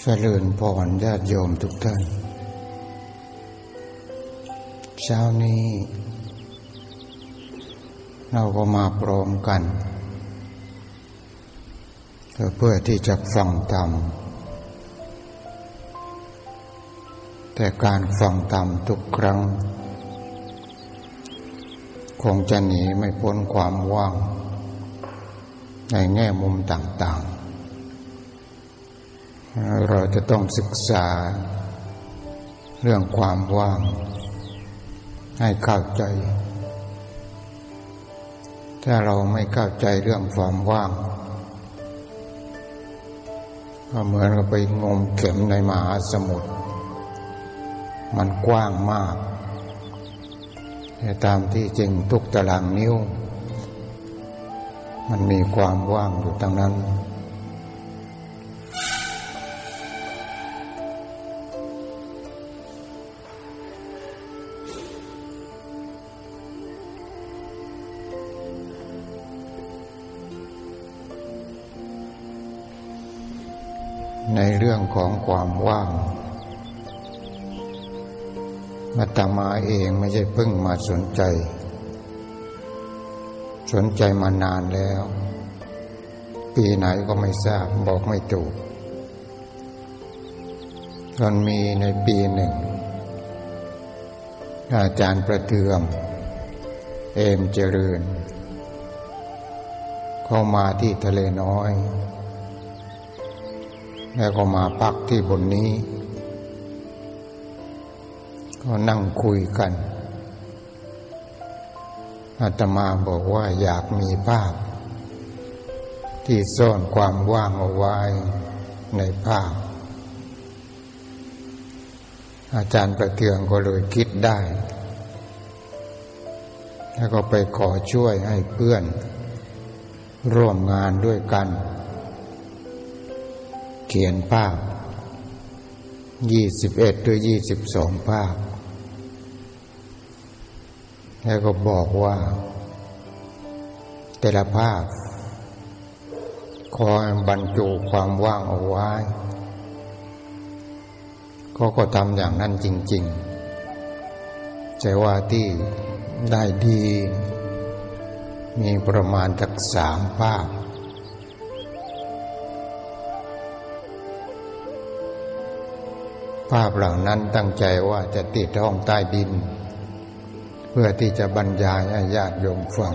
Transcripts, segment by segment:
เจริญพรญาติโยมทุกท่าน เช้านี้ เราก็มาพร้อมกัน เพื่อที่จะฟังธรรม แต่การฟังธรรมทุกครั้ง คงจะหนีไม่พ้นความว่าง ในแง่มุมต่างๆ เราจะต้องศึกษาเรื่องความว่าง ให้เข้าใจ ถ้าเราไม่เข้าใจเรื่องความว่าง ก็เหมือนกับไปงมเข็มในมหาสมุทร มันกว้างมากแต่ตามที่จริงทุกตารางนิ้ว มันมีความว่างอยู่ตั้งนั้น ในเรื่องของความว่างมาตมาเองไม่ใช่เพิ่งมาสนใจ สนใจมานานแล้ว ปีไหนก็ไม่ทราบบอกไม่ถูกจนมีในปีหนึ่ง อาจารย์ประเทืองเอมเจริญ เข้ามาที่ทะเลน้อย แล้วก็มาพักที่บนนี้ ก็นั่งคุยกัน อาตมาบอกว่าอยากมีภาพ ที่ซ่อนความว่างเอาไว้ในภาพ อาจารย์ประเทืองก็เลยคิดได้ แล้วก็ไปขอช่วยให้เพื่อน ร่วมงานด้วยกัน เขียนภาพยี่สิบเอ็ดหรือยี่สิบสองภาพ แล้วก็บอกว่า แต่ละภาพขอให้บรรจุความว่างเอาไว้เขาก็ทำอย่างนั้นจริง ๆ แต่ว่าที่ได้ดี มีประมาณจากสามภาพภาพเหล่านั้นตั้งใจว่าจะติดห้องใต้ดิน พื่อที่จะบรรยายให้ญาติโยมฟัง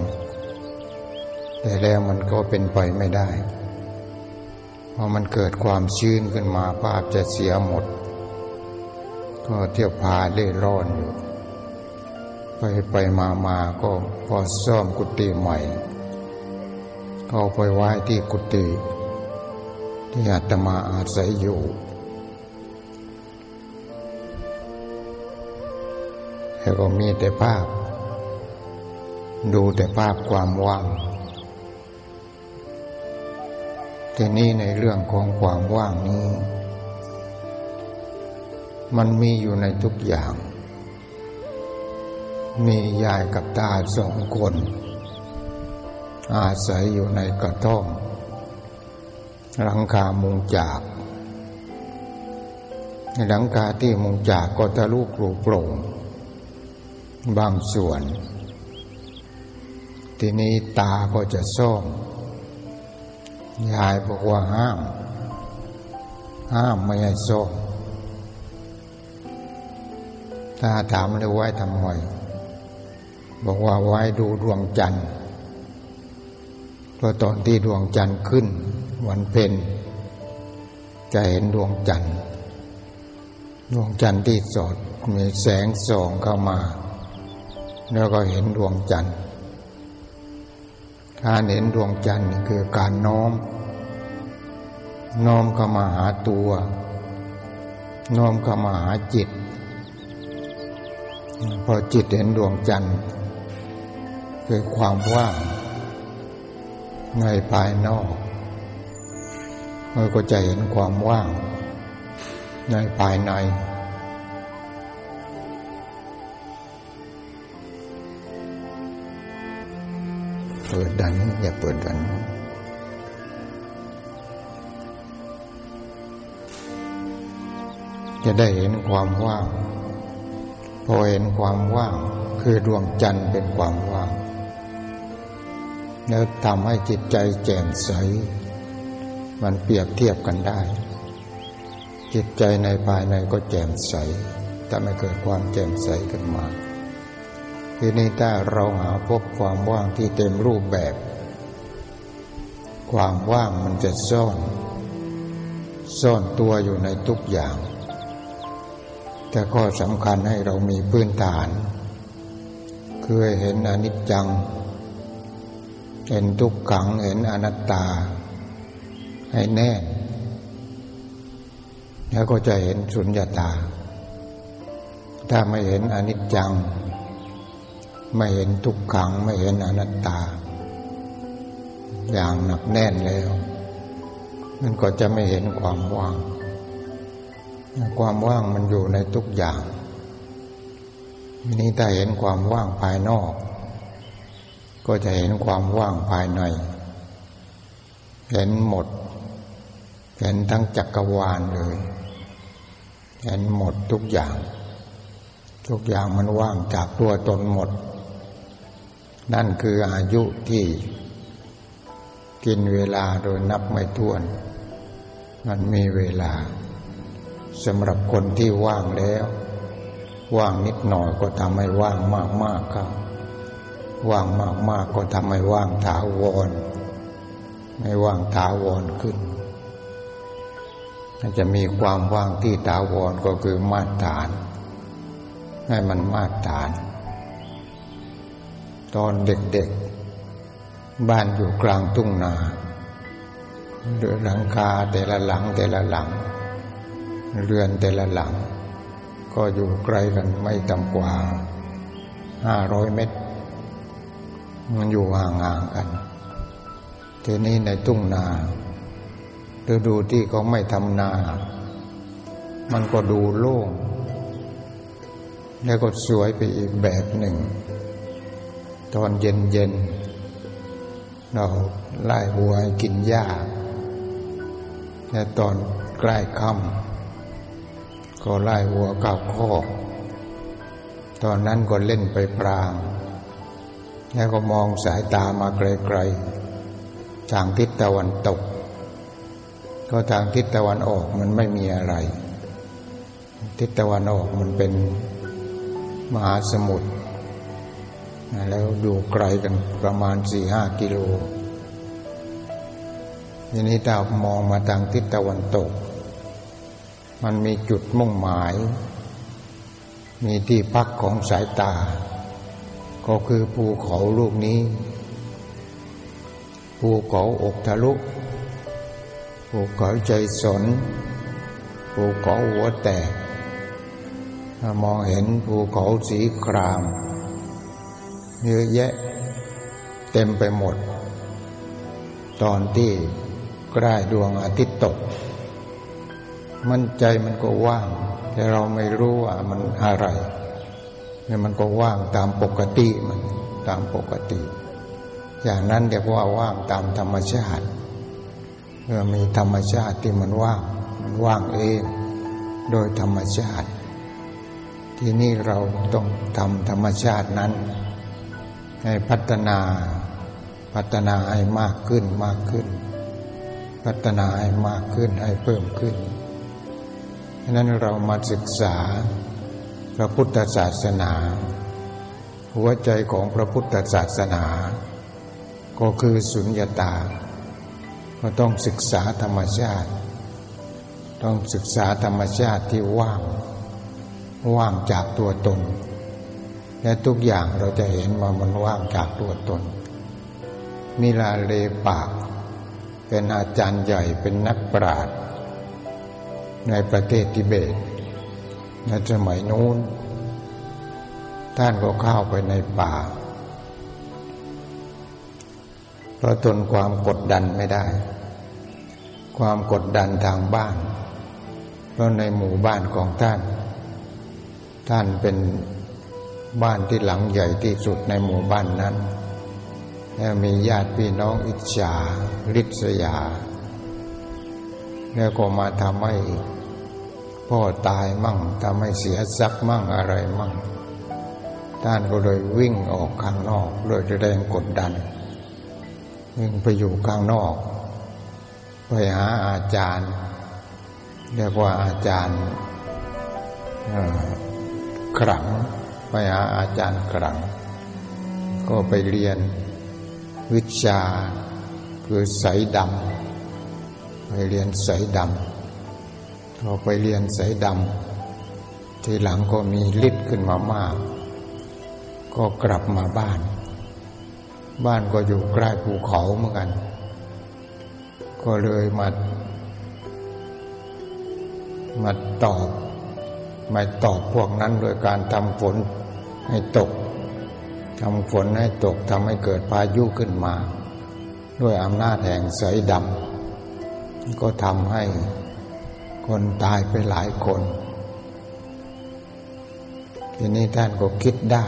แต่แล้วมันก็เป็นไปไม่ได้ เพราะมันเกิดความชื้นขึ้นมาภาพจะเสียหมด ก็เที่ยวพาเล่ร่อนอยู่ ไปไปมามาก็พอซ่อมกุฏิใหม่ ก็ไปไว้ที่กุฏิที่อาตมาอาศัยอยู่ แล้วก็มีแต่ภาพ ดูแต่ภาพความว่าง ทีนี้ในเรื่องของความว่างนี้ มันมีอยู่ในทุกอย่าง มียายกับตาสองคน อาศัยอยู่ในกระท่อมหลังคามุงจากหลังคาที่มุงจากก็ทะลุปลูโปร่ง บางส่วน ทีนี้ตาก็จะซ่อมยายบอกว่าห้าม ห้ามไม่ให้ซ่อมตาถามเลยไว้ทำไมบอกว่าไว้ดูดวงจันทร์เพราะตอนที่ดวงจันทร์ขึ้น วันเพ็ญจะเห็นดวงจันทร์ดวงจันทร์ที่สดมีแสงส่องเข้ามา แล้วก็เห็นดวงจันทร์ การเห็นดวงจันทร์คือการน้อม น้อมเข้ามาหาตัว น้อมเข้ามาหาจิต พอจิตเห็นดวงจันทร์ คือความว่าง ในภายนอกมันก็จะเห็นความว่าง ในภายใน เปิดดันอย่าเปิดดันจะได้เห็นความว่าง พอเห็นความว่าง คือดวงจันทร์เป็นความว่างแล้วทำให้จิตใจแจ่มใส มันเปรียบเทียบกันได้ จิตใจในภายในก็แจ่มใสถ้าไม่เกิดความแจ่มใสขึ้นมา ทีนี้ถ้าเราหาพบความว่างที่เต็มรูปแบบ ความว่างมันจะซ่อน ซ่อนตัวอยู่ในทุกอย่าง แต่ข้อสำคัญให้เรามีพื้นฐาน คือเห็นอนิจจัง เห็นทุกขังเห็นอนัตตา ให้แน่ แล้วก็จะเห็นสุญญาตา ถ้าไม่เห็นอนิจจัง ไม่เห็นทุกขังไม่เห็นอนัตตา อย่างหนักแน่นแล้ว มันก็จะไม่เห็นความว่าง ความว่างมันอยู่ในทุกอย่างนี้ถ้าเห็นความว่างภายนอก ก็จะเห็นความว่างภายใน เห็นหมด เห็นทั้งจักรวาลเลย เห็นหมดทุกอย่าง ทุกอย่างมันว่างจากตัวตนหมด นั่นคืออายุที่กินเวลาโดยนับไม่ถ้วน มันมีเวลาสำหรับคนที่ว่างแล้ว ว่างนิดหน่อยก็ทำให้ว่างมากๆครับว่างมากๆก็ทำให้ว่างถาวรไม่ว่างถาวรขึ้นจะมีความว่างที่ถาวรก็คือมาตรฐาน ให้มันมาตรฐาน ตอนเด็กๆ บ้านอยู่กลางทุ่งนาเรือหลังคาแต่ละหลังแต่ละหลัง เรือนแต่ละหลัง ก็อยู่ไกลกันไม่ต่ำกว่าห้าร้อยเมตร มันอยู่ห่างๆกัน ทีนี้ในทุ่งนาฤดูที่เขาไม่ทำนา มันก็ดูโล่ง แล้วก็สวยไปอีกแบบหนึ่ง ตอนเย็นๆเราไล่วัวกินหญ้าและตอนใกล้ค่ำก็ไล่วัวก้าคอกตอนนั้นก็เล่นไปปรางแล้วก็มองสายตามาไกลๆทางทิศตะวันตก ก็ทางทิศตะวันออกมันไม่มีอะไร ทิศตะวันออกมันเป็นมหาสมุทร แล้วอยู่ไกลกันประมาณสี่ห้ากิโลทีนี้ถ้ามองมาทางทิศตะวันตก มันมีจุดมุ่งหมาย มีที่พักของสายตา ก็คือภูเขาลูกนี้ ภูเขาอกทะลุภูเขาใจสนภูเขาหัวแตกมองเห็นภูเขาสีคราม เยอะแยะ เต็มไปหมด ตอนที่ใกล้ดวงอาทิตย์ตก มันใจมันก็ว่าง แต่เราไม่รู้ว่ามันอะไรเนี่ยมันก็ว่างตามปกติมันตามปกติ อย่างนั้นเรียกว่าว่างตามธรรมชาติเมื่อมีธรรมชาติที่มันว่าง มันว่างเอง โดยธรรมชาติ ที่นี่เราต้องทำธรรมชาตินั้น ให้พัฒนา พัฒนาให้มากขึ้นมากขึ้น พัฒนาให้มากขึ้นให้เพิ่มขึ้นฉะนั้นเรามาศึกษาพระพุทธศาสนา หัวใจของพระพุทธศาสนา ก็คือสุญญตา ก็ต้องศึกษาธรรมชาติ ต้องศึกษาธรรมชาติที่ว่าง ว่างจากตัวตน และทุกอย่างเราจะเห็นว่ามันว่างจากตัวตน มิลาเลปาก เป็นอาจารย์ใหญ่เป็นนักปราชญ์ในประเทศทิเบต ในสมัยนู้น ท่านก็เข้าไปในป่า เพราะทนความกดดันไม่ได้ ความกดดันทางบ้าน เพราะในหมู่บ้านของท่าน ท่านเป็น บ้านที่หลังใหญ่ที่สุดในหมู่บ้านนั้น แล้วมีญาติพี่น้องอิจฉาริษยา แล้วก็มาทำให้พ่อตายมั่งทำให้เสียทรัพย์มั่งอะไรมั่ง ท่านก็เลยวิ่งออกข้างนอกโดยแรงกดดัน วิ่งไปอยู่ข้างนอก ไปหาอาจารย์ เรียกว่าอาจารย์ขลัง ไปหาอาจารย์ขลัง ก็ไปเรียนวิชาคือใสดำไปเรียนใสดำพอไปเรียนใสดำทีหลังก็มีฤทธิ์ขึ้นมามาก ก็กลับมาบ้าน บ้านก็อยู่ใกล้ภูเขาเหมือนกัน ก็เลยมามาตอบมาตอบพวกนั้นโดยการทำฝน ให้ตกทำฝนให้ตกทำให้เกิดพายุขึ้นมา ด้วยอำนาจแห่งสายดำก็ทำให้คนตายไปหลายคน ทีนี้ท่านก็คิดได้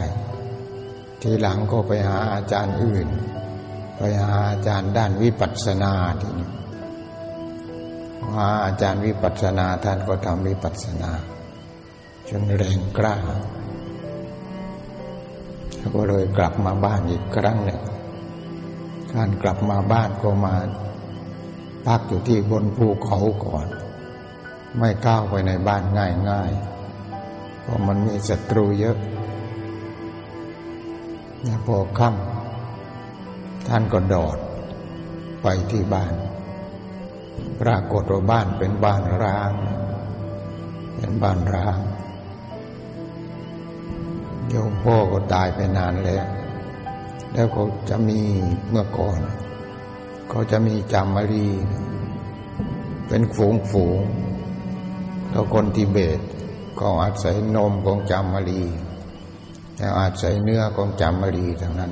ทีหลังก็ไปหาอาจารย์อื่น ไปหาอาจารย์ด้านวิปัสสนาทีนี้หาอาจารย์วิปัสสนาท่านก็ทำวิปัสสนา จนแรงกล้า ก็เลยกลับมาบ้านอีกครั้งหนึ่งการกลับมาบ้านก็มาพักอยู่ที่บนภูเขาก่อน ไม่ก้าวไปในบ้านง่ายๆ เพราะมันมีศัตรูเยอะเนี่ยพอค่ำท่านก็ดอดไปที่บ้าน ปรากฏว่าบ้านเป็นบ้านร้าง เป็นบ้านร้าง โยมพ่อก็ตายไปนานแล้ว แล้วเขาจะมีเมื่อก่อนเขาจะมีจามารี เป็นฝูงฝูงแล้วคนทิเบตก็อาศัยนมของจามารีแล้วอาศัยเนื้อของจามารีทั้งนั้น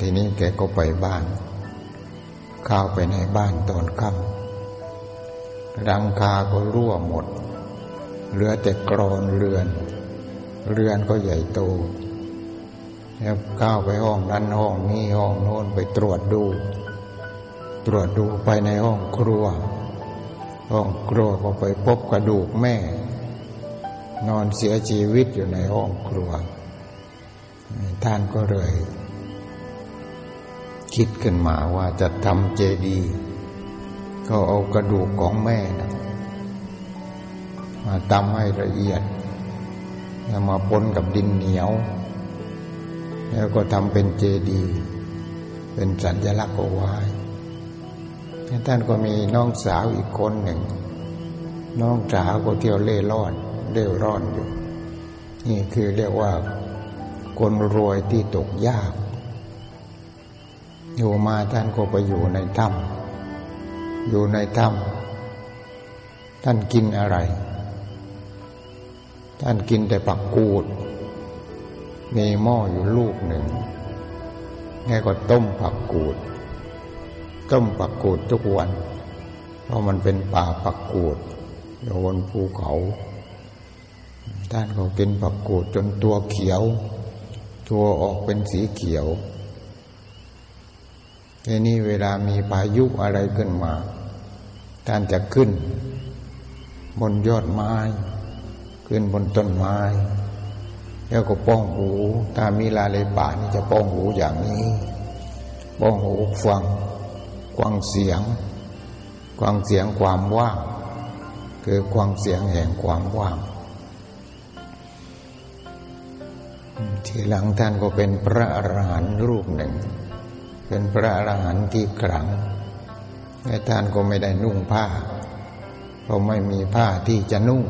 ทีนี้แกก็ไปบ้าน เข้าไปในบ้านตอนค่ำรังคาก็รั่วหมด เหลือแต่กรอนเรือน เรือนก็ใหญ่โตแล้วก้าวไปห้องนั้นห้องนี้ห้องโน้นไปตรวจดู ตรวจดูไปในห้องครัว ห้องครัวก็ไปพบกระดูกแม่ นอนเสียชีวิตอยู่ในห้องครัว ท่านก็เลย คิดขึ้นมาว่าจะทำเจดีย์ก็เอากระดูกของแม่นะมาตำให้ละเอียด แล้วมาปนกับดินเหนียวแล้วก็ทำเป็นเจดีย์เป็นสัญลักษณ์เอาไว้ท่านก็มีน้องสาวอีกคนหนึ่ง น้องสาวก็เที่ยวเล่ร่อนเล่ร่อนอยู่ นี่คือเรียกว่า คนรวยที่ตกยาก อยู่มาท่านก็ไปอยู่ในถ้ำอยู่ในถ้ำท่านกินอะไร ท่านกินแต่ปักกูด มีหม้ออยู่ลูกหนึ่งแง่ก็ต้มผักกูด ต้มผักกูดทุกวัน เพราะมันเป็นป่าผักกูดอยู่บนภูเขา ท่านก็กินผักกูดจนตัวเขียว ตัวออกเป็นสีเขียวทีนี้เวลามีพายุอะไรขึ้นมา ท่านจะขึ้น บนยอดไม้ ขึ้นบนต้นไม้ แล้วก็ป้องหู ถ้ามีลาเลป่านี่จะป้องหูอย่างนี้ ป้องหูฟังกวางเสียงกวางเสียงความว่าง คือกวางเสียงแห่งความว่าง ทีหลังท่านก็เป็นพระอรหันต์รูปหนึ่ง เป็นพระอรหันต์ที่ขลังแต่ท่านก็ไม่ได้นุ่งผ้าเพราะไม่มีผ้าที่จะนุ่ง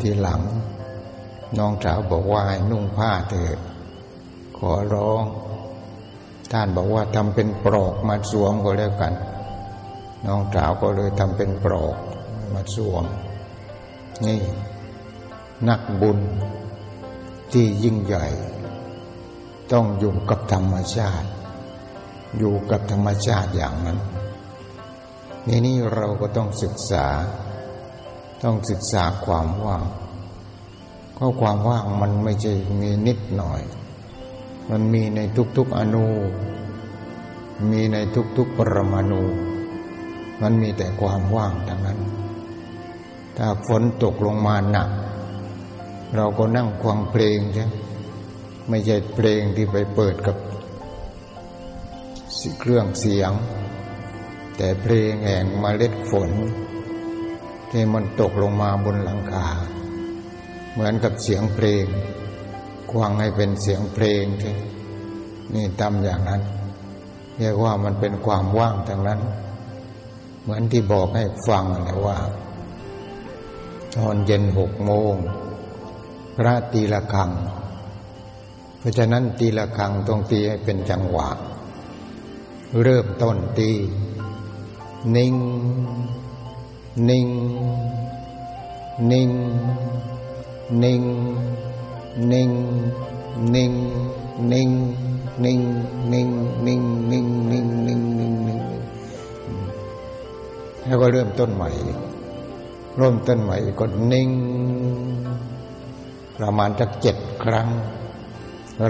ทีหลัง น้องสาวบอกว่าให้นุ่งผ้าเถิดขอร้อง ท่านบอกว่าทำเป็นปลอกมาสวมก็แล้วกัน น้องสาวก็เลยทำเป็นปลอกมาสวม นี่ นักบุญที่ยิ่งใหญ่ ต้องอยู่กับธรรมชาติ อยู่กับธรรมชาติอย่างนั้นนี่นี่เราก็ต้องศึกษา ต้องศึกษาความว่างก็ความว่างมันไม่ใช่มีนิดหน่อย มันมีในทุกๆอนุมีในทุกๆปรมาณูมันมีแต่ความว่างทั้งนั้น ถ้าฝนตกลงมาหนัก เราก็นั่งฟังเพลงใช่ไม่ใช่เพลงที่ไปเปิดกับเครื่องเสียง แต่เพลงแห่งมเมล็ดฝน ที่มันตกลงมาบนหลังคา เหมือนกับเสียงเพลงควางให้เป็นเสียงเพลงที่นี่ทำอย่างนั้น เรียกว่ามันเป็นความว่างทั้งนั้น เหมือนที่บอกให้ฟังนะว่า ตอนเย็นหกโมงพระตีละครัง เพราะฉะนั้นตีละครังต้องตีให้เป็นจังหวะ เริ่มต้นตี นิ่ง นิ่ง นิ่ง นิ่ง นิ่ง นิ่ง นิ่ง นิ่ง นิ่ง นิ่ง นิ่ง นิ่ง นิ่ง นิ่ง นิ่ง แล้วก็เริ่มต้นใหม่ เริ่มต้นใหม่ก็นิ่ง ประมาณสักเจ็ดครั้ง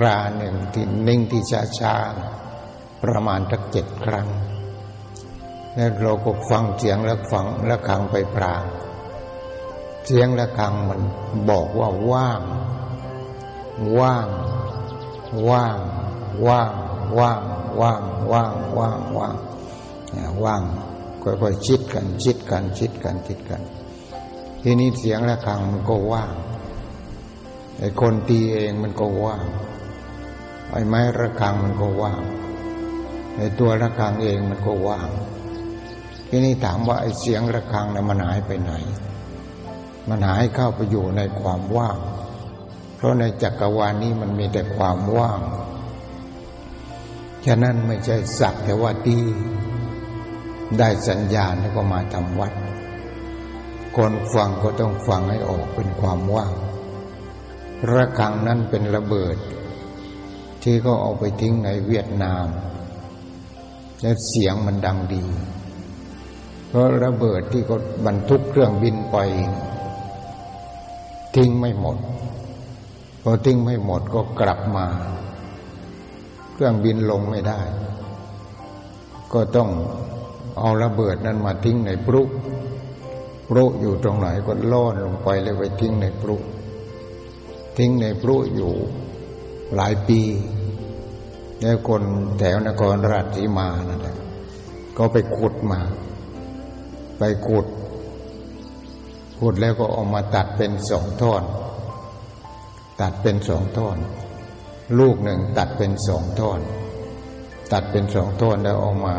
ราหนึ่งที่นิ่งที่ช้าช้าประมาณสักเจ็ดครั้ง แล้วเราก็ฟังเสียงแล้วฟังแล้วขังไปปรางเสียงระฆังมันบอกว่าว่าง ว่าง ว่าง ว่าง ว่าง ว่าง ว่าง ว่าง ว่างว่างค่อยๆชิดกันชิดกันชิดกันชิดกัน ทีนี้เสียงระฆังมันก็ว่างไอ้คนตีเองมันก็ว่างไอ้ไม้ระฆังมันก็ว่างไอ้ตัวระฆังเองมันก็ว่าง ทีนี้ถามว่าไอ้เสียงระฆังนะมันหายไปไหน มันหายเข้าไปอยู่ในความว่าง เพราะในจักรวาลนี้มันมีแต่ความว่าง ฉะนั้นไม่ใช่สักแต่ว่าดีได้สัญญาณแล้วก็มาทำวัด คนฟังก็ต้องฟังให้ออกเป็นความว่าง ระฆังนั้นเป็นระเบิด ที่ก็เอาไปทิ้งในเวียดนาม แล้วเสียงมันดังดี เพราะระเบิดที่ก็บรรทุกเครื่องบินไป ทิ้งไม่หมดพอทิ้งไม่หมดก็กลับมา เครื่องบินลงไม่ได้ ก็ต้องเอาระเบิดนั้นมาทิ้งในปลุกปลุกอยู่ตรงไหนก็ล่อนลงไปเลยไปทิ้งในปลุกทิ้งในปลุกอยู่หลายปีแล้วคนแถวนครราชสีมานั่นแหละก็ไปขุดมา ไปขุดขุดแล้วก็ออกมาตัดเป็นสองท่อน ตัดเป็นสองท่อน ลูกหนึ่งตัดเป็นสองท่อน ตัดเป็นสองท่อนแล้วออกมา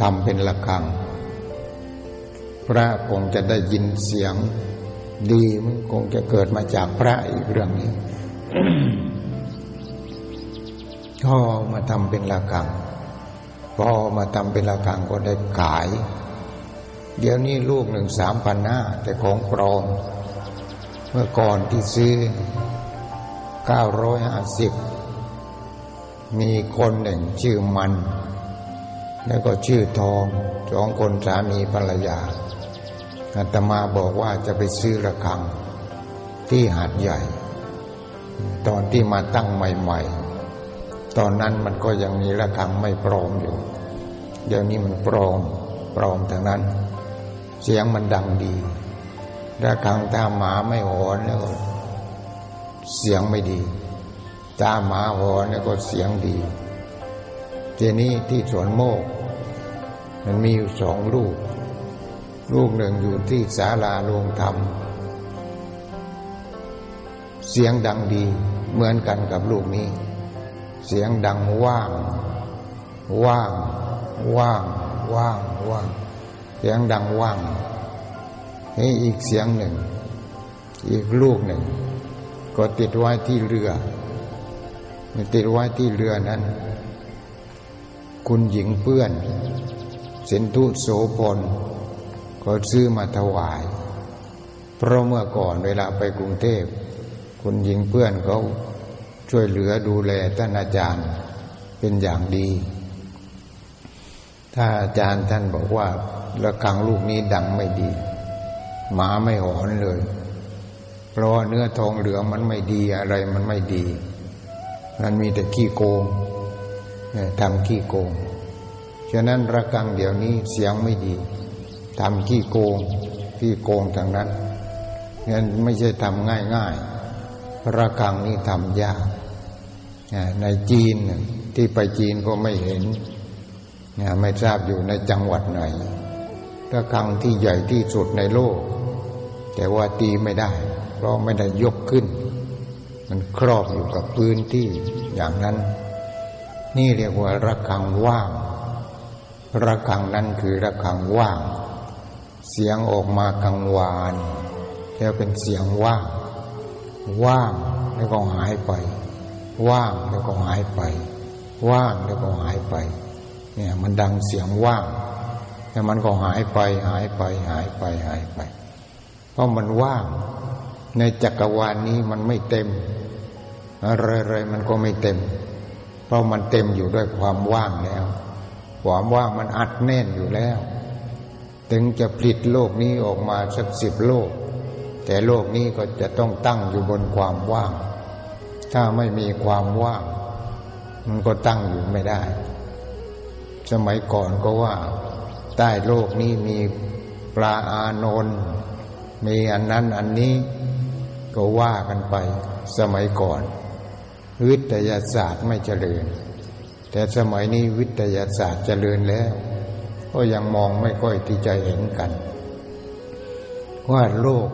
ทำเป็นระฆัง พระคงจะได้ยินเสียงดีมันคงจะเกิดมาจากพระอีกเรื่องนี้ก็มาทำเป็นระฆังพอมาทำเป็นระฆังก็ได้ขาย เดี๋ยวนี้ลูกหนึ่งสามพันห้าแต่ของปลอม เมื่อก่อนที่ซื้อเก้าร้อยห้าสิบมีคนหนึ่งชื่อมัน แล้วก็ชื่อทองสองคนสามีภรรยาอาตมาบอกว่าจะไปซื้อระฆังที่หาดใหญ่ ตอนที่มาตั้งใหม่ๆ ตอนนั้นมันก็ยังมีระฆังไม่ปลอมอยู่ เดี๋ยวนี้มันปลอมปลอมทั้งนั้น เสียงมันดังดีระฆังตาหมาไม่หอนแล้วก็เสียงไม่ดีตาหมาหอนแล้วก็เสียงดีเจนี้ที่สวนโมก มันมีอยู่สองลูก ลูกหนึ่งอยู่ที่ศาลาโรงธรรม เสียงดังดีเหมือนกันกับลูกนี้ เสียงดังว่าง ว่าง ว่าง ว่าง ว่าง เสียงดังว่างนี่อีกเสียงหนึ่ง อีกลูกหนึ่ง ก็ติดไว้ที่เรือมันติดไว้ที่เรือนั้น คุณหญิงเพื่อนสินทุโสพลก็ซื้อมาถวาย เพราะเมื่อก่อนเวลาไปกรุงเทพ คุณหญิงเพื่อนเขาช่วยเหลือดูแลท่านอาจารย์เป็นอย่างดี ถ้าอาจารย์ท่านบอกว่า ระฆังลูกนี้ดังไม่ดี หมาไม่หอนเลย เพราะเนื้อทองเหลืองมันไม่ดีอะไรมันไม่ดี มันมีแต่ขี้โกงทำขี้โกง ฉะนั้นระกังเดี๋ยวนี้เสียงไม่ดีทำขี้โกงขี้โกงทางนั้นงั้นไม่ใช่ทำง่ายๆระกังนี่ทำยากในจีนที่ไปจีนก็ไม่เห็น ไม่ทราบอยู่ในจังหวัดไหน ระฆังที่ใหญ่ที่สุดในโลก แต่ว่าตีไม่ได้ เพราะไม่ได้ยกขึ้น มันครอบอยู่กับพื้นที่อย่างนั้น นี่เรียกว่าระฆังว่าง ระฆังนั้นคือระฆังว่าง เสียงออกมากังวาน แล้วเป็นเสียงว่าง ว่างแล้วก็หายไป ว่างแล้วก็หายไป ว่างแล้วก็หายไป เนี่ยมันดังเสียงว่าง แต่มันก็หายไป หายไป หายไป หายไป เพราะมันว่าง ในจักรวาลนี้มันไม่เต็ม อะไรๆมันก็ไม่เต็ม เพราะมันเต็มอยู่ด้วยความว่างแล้ว ความว่างมันอัดแน่นอยู่แล้ว ถึงจะผลิตโลกนี้ออกมาสักสิบโลก แต่โลกนี้ก็จะต้องตั้งอยู่บนความว่าง ถ้าไม่มีความว่าง มันก็ตั้งอยู่ไม่ได้ สมัยก่อนก็ว่า ใต้โลกนี้มีปลาอานนท์มีอันนั้นอันนี้ก็ว่ากันไปสมัยก่อน วิทยาศาสตร์ไม่เจริญ แต่สมัยนี้วิทยาศาสตร์เจริญแล้ว ก็ยังมองไม่ค่อยที่จะเห็นกัน ว่าโลก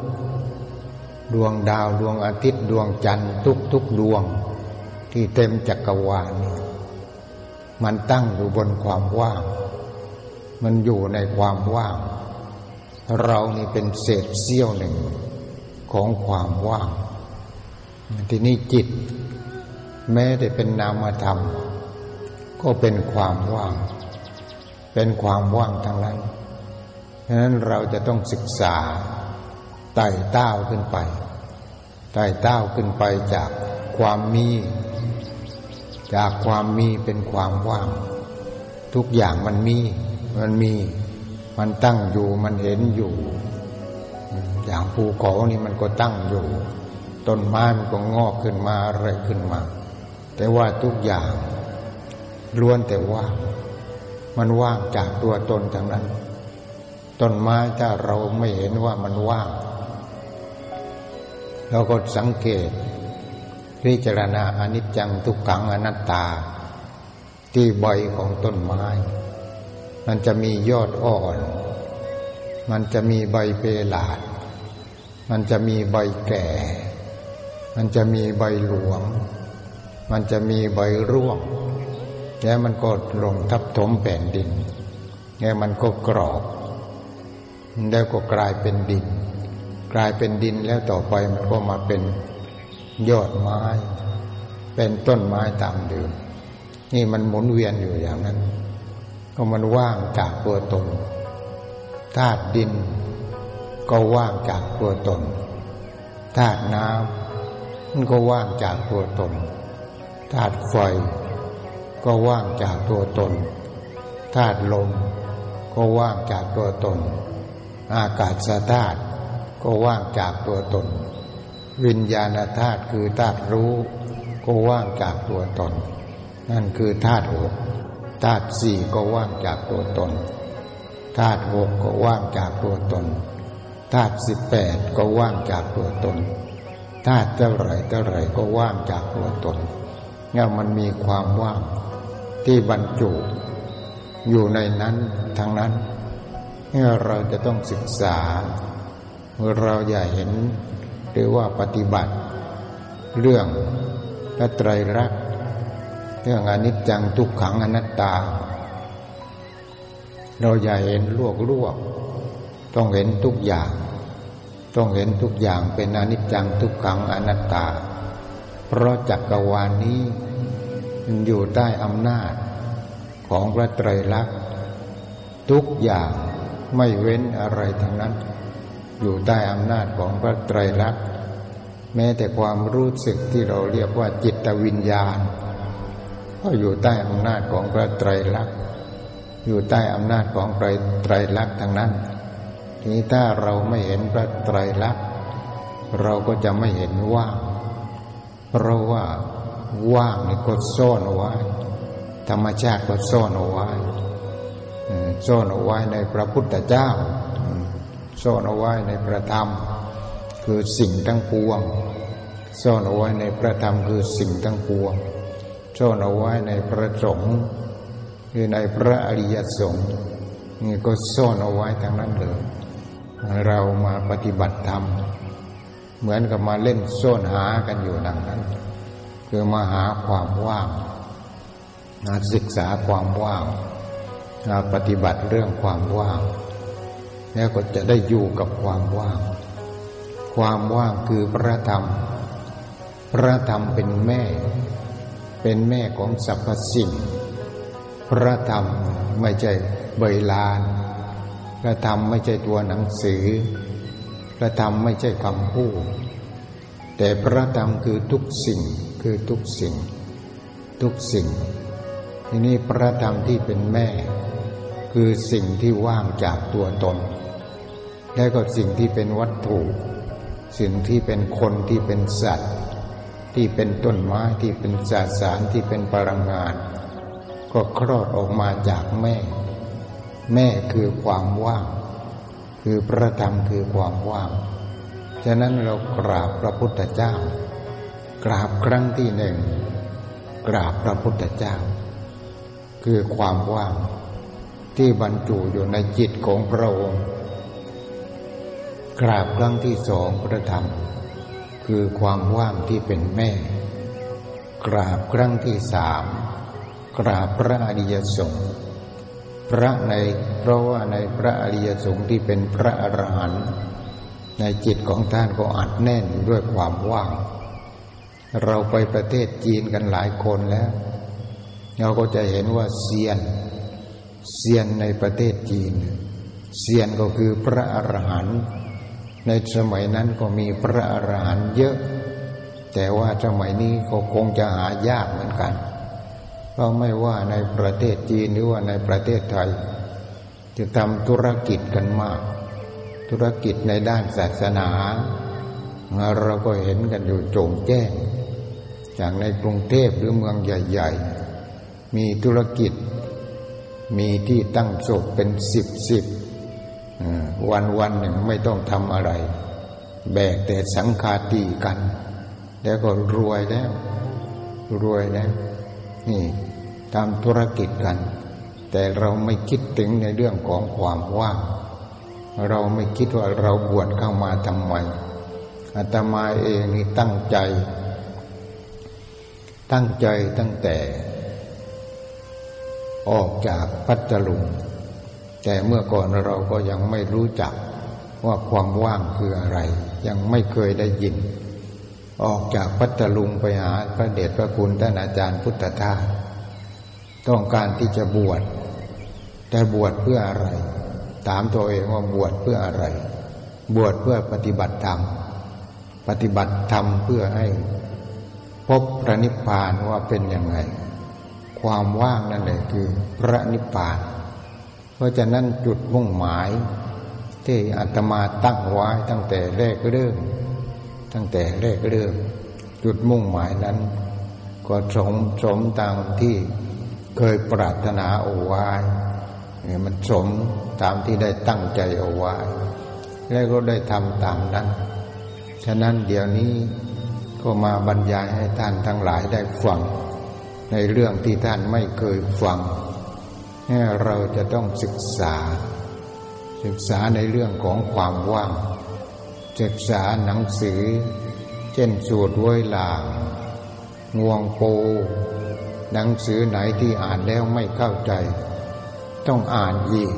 ดวงดาวดวงอาทิตย์ดวงจันทร์ทุกทุกดวง ที่เต็มจักรวาลมันตั้งอยู่บนความว่าง มันอยู่ในความว่าง เรานี่เป็นเศษเสี้ยวหนึ่งของความว่าง ที่นี้จิต แม้แต่เป็นนามธรรม ก็เป็นความว่าง เป็นความว่างทั้งนั้นฉะนั้นเราจะต้องศึกษาไต่เต้าขึ้นไปไต่เต้าขึ้นไปจากความมี จากความมีเป็นความว่าง ทุกอย่างมันมี มันมี มันตั้งอยู่ มันเห็นอยู่ อย่างภูเขานี่มันก็ตั้งอยู่ ต้นไม้มันก็งอกขึ้นมาอะไรขึ้นมา แต่ว่าทุกอย่างล้วนแต่ว่า มันว่างจากตัวตนทั้งนั้น ต้นไม้ถ้าเราไม่เห็นว่ามันว่าง เราก็สังเกต พิจารณาอนิจจังทุกขังอนัตตา ที่ใบของต้นไม้ มันจะมียอดอ่อน มันจะมีใบเปลาด มันจะมีใบแก่ มันจะมีใบหลวง มันจะมีใบร่วง แล้วมันก็ลงทับถมแผ่นดิน แล้วมันก็กรอบ แล้วก็กลายเป็นดิน กลายเป็นดินแล้วต่อไปมันก็มาเป็นยอดไม้ เป็นต้นไม้ตามเดิม นี่มันหมุนเวียนอยู่อย่างนั้น ก็มันว่างจากตัวตนธาตุดิน ก็ว่างจากตัวตนธาตุน้ำมันก็ว่างจากตัวตนธาตุไฟก็ว่างจากตัวตนธาตุลมก็ว่างจากตัวตน อากาศธาตุก็ว่างจากตัวตน วิญญาณธาตุคือธาตุรู้ ก็ว่างจากตัวตน นั่นคือธาตุหก ธาตุสี่ก็ว่างจากตัวตนธาตุหกก็ว่างจากตัวตนธาตุสิบแปดก็ว่างจากตัวตนธาตุเท่าไรเท่าไรก็ว่างจากตัวตนเนี่ยมันมีความว่างที่บรรจุ อยู่ในนั้นทั้งนั้นเนี่ยเราจะต้องศึกษา เราอย่าเห็นหรือว่าปฏิบัติ เรื่องพระไตรลักษณ์ เรื่องอนิจจังทุกขังอนัตตา เราอย่าเห็นลวกลวกต้องเห็นทุกอย่าง ต้องเห็นทุกอย่างเป็นอนิจจังทุกขังอนัตตา เพราะจักรวาลนี้มันอยู่ใต้อำนาจของพระไตรลักษณ์ทุกอย่างไม่เว้นอะไรทั้งนั้น อยู่ใต้อำนาจของพระไตรลักษณ์แม้แต่ความรู้สึกที่เราเรียกว่าจิตวิญญาณ ก็อยู่ใต้อำนาจของพระไตรลักษณ์อยู่ใต้อำนาจของพระไตรลักษณ์ทั้งนั้นทีนี้ถ้าเราไม่เห็นพระไตรลักษณ์เราก็จะไม่เห็นว่างเพราะว่าว่างนี่ก็ซ่อนเอาไว้ธรรมชาติก็ซ่อนเอาไว้ซ่อนเอาไว้ในพระพุทธเจ้าซ่อนเอาไว้ในพระธรรม คือสิ่งทั้งปวงซ่อนเอาไว้ในพระธรรมคือสิ่งทั้งปวง ซ่อนเอาไว้ในพระสงฆ์คือในพระอริยสงฆ์นี่ก็ซ่อนเอาไว้ทั้งนั้นเลยเรามาปฏิบัติธรรม เหมือนกับมาเล่นโซนหากันอยู่ดังนั้น คือมาหาความว่างมาศึกษาความว่างมาปฏิบัติเรื่องความว่าง แล้วก็จะได้อยู่กับความว่าง ความว่างคือพระธรรม พระธรรมเป็นแม่ เป็นแม่ของสรรพสิ่ง พระธรรมไม่ใช่เบยลาน พระธรรมไม่ใช่ตัวหนังสือ พระธรรมไม่ใช่คำพูด แต่พระธรรมคือทุกสิ่งคือทุกสิ่ง ทุกสิ่ง ทีนี้พระธรรมที่เป็นแม่ คือสิ่งที่ว่างจากตัวตน และก็สิ่งที่เป็นวัตถุ สิ่งที่เป็นคนที่เป็นสัตว์ ที่เป็นต้นไม้ที่เป็นสาสารที่เป็นพลังงาน ก็คลอดออกมาจากแม่ แม่คือความว่าง คือพระธรรมคือความว่าง ฉะนั้นเรากราบพระพุทธเจ้า กราบครั้งที่หนึ่งกราบพระพุทธเจ้า คือความว่าง ที่บรรจุอยู่ในจิตของพระองค์ กราบครั้งที่สองพระธรรม คือความว่างที่เป็นแม่ กราบครั้งที่สามกราบพระอริยสงฆ์พระในเพราะว่าในพระอริยสงฆ์ที่เป็นพระอรหันต์ในจิตของท่านก็อัดแน่นด้วยความว่าง เราไปประเทศจีนกันหลายคนแล้ว เราก็จะเห็นว่าเซียนเซียนในประเทศจีนเซียนก็คือพระอรหันต์ ในสมัยนั้นก็มีพระอรหันต์เยอะ แต่ว่าสมัยนี้ก็คงจะหายากเหมือนกันเพราะไม่ว่าในประเทศจีนหรือว่าในประเทศไทย จะทำธุรกิจกันมาก ธุรกิจในด้านศาสนาเราก็เห็นกันอยู่โจงแจ้งจากในกรุงเทพหรือเมืองใหญ่ ๆ มีธุรกิจ มีที่ตั้งศพเป็นสิบสิบ วันวันหนึ่งไม่ต้องทำอะไร แบกแต่สังฆาตีกัน แล้วก็รวยแล้ว รวยแล้ว นี่ทำธุรกิจกัน แต่เราไม่คิดถึงในเรื่องของความว่างเราไม่คิดว่าเราบวชเข้ามาทำไมอาตมาเองนี่ตั้งใจ ตั้งใจตั้งแต่ ออกจากพัทลุง แต่เมื่อก่อนเราก็ยังไม่รู้จักว่าความว่างคืออะไร ยังไม่เคยได้ยิน ออกจากพัทลุงไปหาพระเดชพระคุณท่านอาจารย์พุทธทาสต้องการที่จะบวช แต่บวชเพื่ออะไร ถามตัวเองว่าบวชเพื่ออะไร บวชเพื่อปฏิบัติธรรม ปฏิบัติธรรมเพื่อให้ พบพระนิพพานว่าเป็นยังไง ความว่างนั่นแหละคือพระนิพพาน เพราะฉะนั้นจุดมุ่งหมาย ที่อาตมาตั้งไว้ตั้งแต่แรกเริ่มตั้งแต่แรกเริ่มจุดมุ่งหมายนั้น ก็สมสมตามที่เคยปรารถนาเอาไว้มันสมตามที่ได้ตั้งใจเอาไว้แล้วก็ได้ทำตามนั้น ฉะนั้นเดี๋ยวนี้ก็มาบรรยายให้ท่านทั้งหลายได้ฟัง ในเรื่องที่ท่านไม่เคยฟัง เราจะต้องศึกษา ศึกษาในเรื่องของความว่าง ศึกษาหนังสือ เช่นสูตรว้ยหลางงวงโป หนังสือไหนที่อ่านแล้วไม่เข้าใจ ต้องอ่านอีก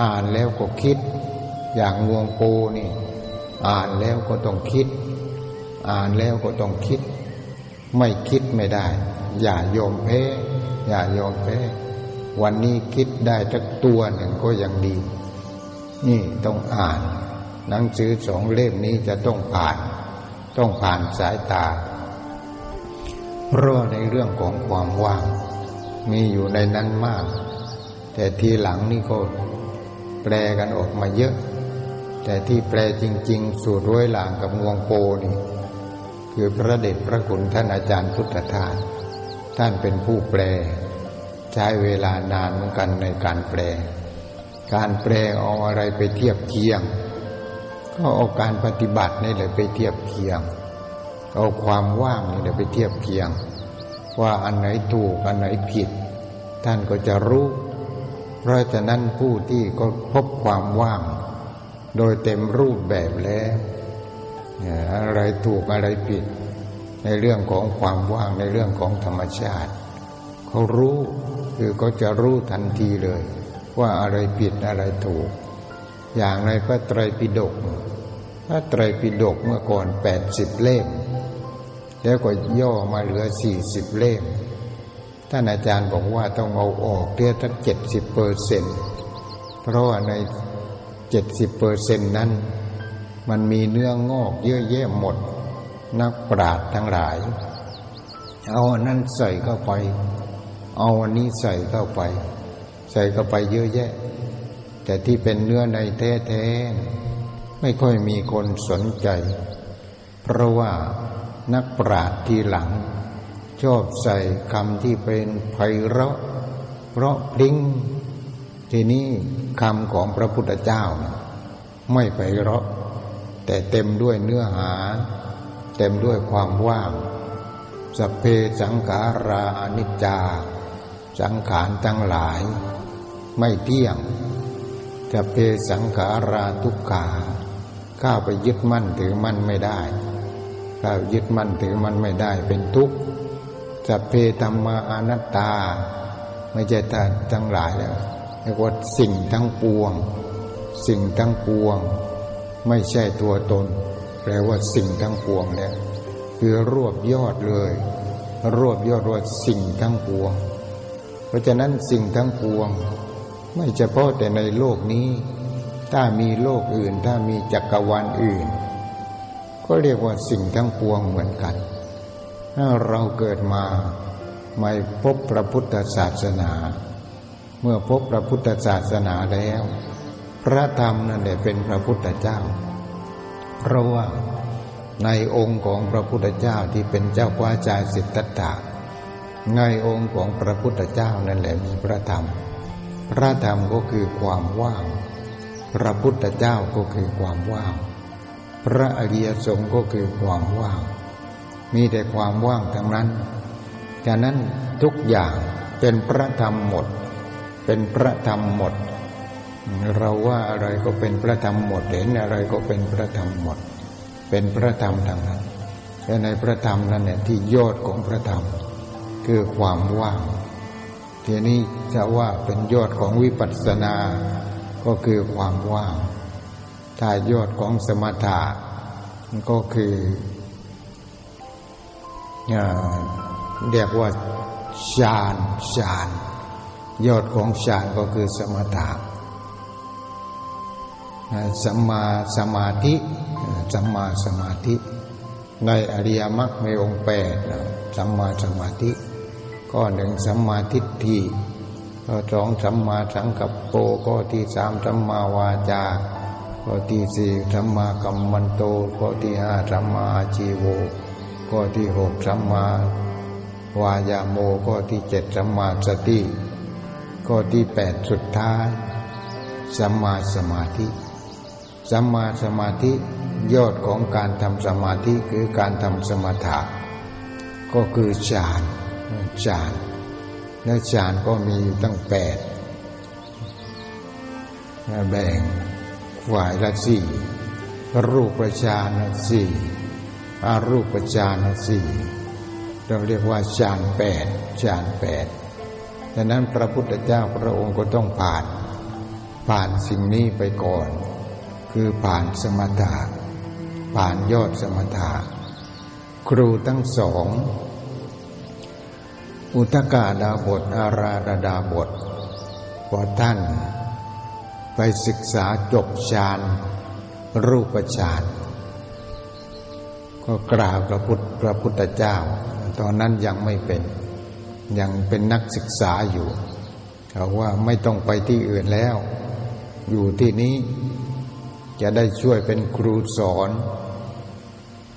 อ่านแล้วก็คิด อย่างงวงโปนี่ อ่านแล้วก็ต้องคิด อ่านแล้วก็ต้องคิด ไม่คิดไม่ได้ อย่ายอมแพ้ อย่ายอมแพ้ วันนี้คิดได้สักตัวหนึ่งก็ยังดี นี่ต้องอ่าน หนังสือสองเล่มนี้จะต้องผ่าน ต้องผ่านสายตา เพราะในเรื่องของความว่าง มีอยู่ในนั้นมาก แต่ทีหลังนี่ก็แปลกันออกมาเยอะ แต่ที่แปลจริง ๆ สูตรร้อยหลางกับงวงโปนี่ คือพระเดชพระคุณท่านอาจารย์พุทธทาสท่านเป็นผู้แปล ใช้เวลานานเหมือนกันในการแปล การแปลเอาอะไรไปเทียบเคียง ก็เอาการปฏิบัตินี่แหละไปเทียบเคียง เอาความว่างนี่แหละไปเทียบเคียง ว่าอันไหนถูกอันไหนผิด ท่านก็จะรู้ เพราะฉะนั้นผู้ที่ก็พบความว่าง โดยเต็มรูปแบบแล้วอะไรถูกอะไรผิด ในเรื่องของความว่างในเรื่องของธรรมชาติ เขารู้ คือเขาจะรู้ทันทีเลย ว่าอะไรผิดอะไรถูก อย่างในพระไตรปิฎกพระไตรปิฎกเมื่อก่อนแปดสิบเล่ม แล้วก็ย่อมาเหลือสี่สิบเล่ม ท่านอาจารย์บอกว่าต้องเอาออกเพื่อทั้งเจ็ดสิบเปอร์เซ็นต์เพราะว่าในเจ็ดสิบเปอร์เซ็นต์นั้น มันมีเนื้องอกเยอะแยะหมด นักปราดทั้งหลาย เอาอันนั้นใส่เข้าไป เอาอันนี้ใส่เข้าไป ใส่เข้าไปเยอะแยะ แต่ที่เป็นเนื้อในแท้ๆไม่ค่อยมีคนสนใจ เพราะว่านักปราดทีหลัง ชอบใส่คำที่เป็นไพเราะเพราะพลิ้งทีนี้คำของพระพุทธเจ้า ไม่ไพเราะ แต่เต็มด้วยเนื้อหา เต็มด้วยความว่างสเพสังขาราอนิจจา สังขารทั้งหลาย ไม่เที่ยงสเพสังขาราทุกขาข้าไปยึดมั่นถือมั่นไม่ได้ข้ายึดมั่นถือมั่นไม่ได้เป็นทุกข์สเพธรรมาอนัตตา ไม่ใช่ท่านทั้งหลายแล้วเรียกว่าสิ่งทั้งปวง สิ่งทั้งปวง ไม่ใช่ตัวตน แปลว่าสิ่งทั้งปวงเนี่ยคือรวบยอดเลย รวบยอดว่าสิ่งทั้งปวง เพราะฉะนั้นสิ่งทั้งปวง ไม่เฉพาะแต่ในโลกนี้ ถ้ามีโลกอื่น ถ้ามีจักรวาลอื่น ก็เรียกว่าสิ่งทั้งปวงเหมือนกัน ถ้าเราเกิดมาไม่พบพระพุทธศาสนา เมื่อพบพระพุทธศาสนาแล้ว พระธรรมนั่นแหละเป็นพระพุทธเจ้า เพราะว่าในองค์ของพระพุทธเจ้าที่เป็นเจ้าว้าจายสิทธัตถะ ในองค์ของพระพุทธเจ้านั่นแหละมีพระธรรม พระธรรมก็คือความว่าง พระพุทธเจ้าก็คือความว่าง พระอริยสงฆ์ก็คือความว่าง มีแต่ความว่างทั้งนั้นฉะนั้นทุกอย่างเป็นพระธรรมหมด เป็นพระธรรมหมด เราว่าอะไรก็เป็นพระธรรมหมด เห็นอะไรก็เป็นพระธรรมหมด เป็นพระธรรมทางนั้นและในพระธรรมนั้นเนี่ยที่ยอดของพระธรรม คือความว่าง ทีนี้จะว่าเป็นยอดของวิปัสสนา ก็คือความว่าง ถ้ายอดของสมถะก็คือเรียกว่าฌานฌานยอดของฌานก็คือสมถะสัมมาสมาธิสัมมาสมาธิ ในอริยมรรคในองค์แปดสัมมาสมาธิ ข้อหนึ่งสัมมาทิฏฐิข้อสองสัมมาสังกัปโปข้อที่สามสัมมาวาจาข้อที่สี่สัมมากัมมันโตข้อที่ห้าสัมมาจีโวข้อที่หกสัมมาวายาโมข้อที่เจ็ดสัมมาสติข้อที่แปดสุดท้ายสัมมาสมาธิสัมมาสมาธิยอดของการทำสมาธิคือการทำสมถะก็คือฌาน ฌานและฌานก็มีตั้งแปดแบ่งฝ่ายละสี่รูปฌานสี่อารูปฌานสี่เราเรียกว่าฌานแปดฌานแปดดังนั้นพระพุทธเจ้าพระองค์ก็ต้องผ่าน ผ่านสิ่งนี้ไปก่อน คือผ่านสมถะผ่านยอดสมถะครูทั้งสอง อุตกาดาบทอาราดาดาบทพอท่านไปศึกษาจบฌานรูปฌานก็กล่าวพระพุทธพระพุทธเจ้า ตอนนั้นยังไม่เป็น ยังเป็นนักศึกษาอยู่เขาว่าไม่ต้องไปที่อื่นแล้ว อยู่ที่นี้จะได้ช่วยเป็นครูสอน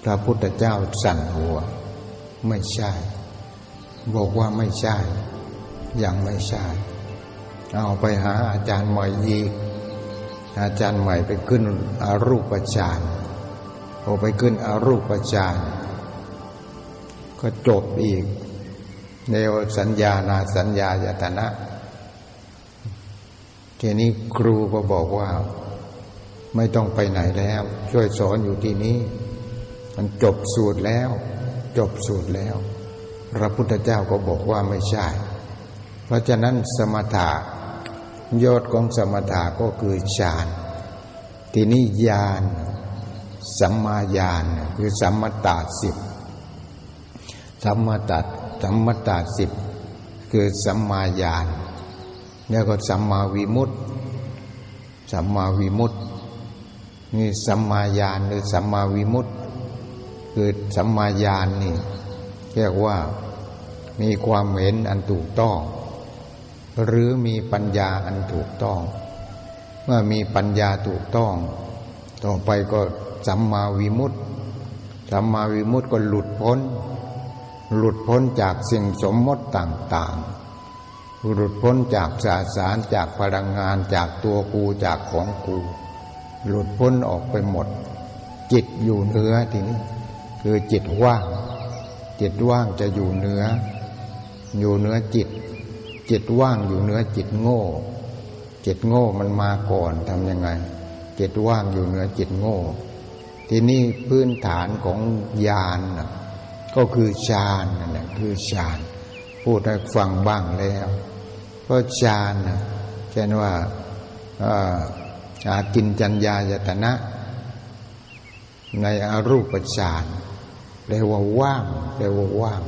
พระพุทธเจ้าสั่นหัว ไม่ใช่ บอกว่าไม่ใช่ ยังไม่ใช่ เอาไปหาอาจารย์ใหม่อีก อาจารย์ใหม่ไปขึ้นอรูปฌานพอไปขึ้นอรูปฌานก็จบอีกเนวสัญญานาสัญญายตนะ ทีนี้ครูก็บอกว่า ไม่ต้องไปไหนแล้ว ช่วยสอนอยู่ที่นี้ มันจบสูตรแล้ว จบสูตรแล้ว พระพุทธเจ้าก็บอกว่าไม่ใช่ เพราะฉะนั้นสมถะยอดของสมถะก็คือฌาน ทีนี้ญาณสัมมาญาณคือสัมมตาสิบสัมมตาสัมมตาสิบคือสัมมาญาณแล้วก็สัมมาวิมุตติสัมมาวิมุตตินี่สัมมาญาณหรือสัมมาวิมุตติคือสัมมาญาณนี่ เรียกว่ามีความเห็นอันถูกต้อง หรือมีปัญญาอันถูกต้อง เมื่อมีปัญญาถูกต้อง ต่อไปก็สัมมาวิมุตติสัมมาวิมุตติก็หลุดพ้น หลุดพ้นจากสิ่งสมมติต่างๆ หลุดพ้นจากสาสารจากพลังงานจากตัวกูจากของกู หลุดพ้นออกไปหมด จิตอยู่เนื้อทีนี้คือจิตว่าง จิตว่างจะอยู่เนื้อ อยู่เนื้อจิต จิตว่างอยู่เนื้อจิตโง่ จิตโง่มันมาก่อนทำยังไง จิตว่างอยู่เหนือจิตโง่ ทีนี้พื้นฐานของญาณก็คือฌานนั่นแหละคือฌาน พูดให้ฟังบ้างแล้วก็ฌานนะเช่นว่าอากินจัญญายตนะ ในอรูปฌาน เรียกว่าว่างเรียกว่าว่าง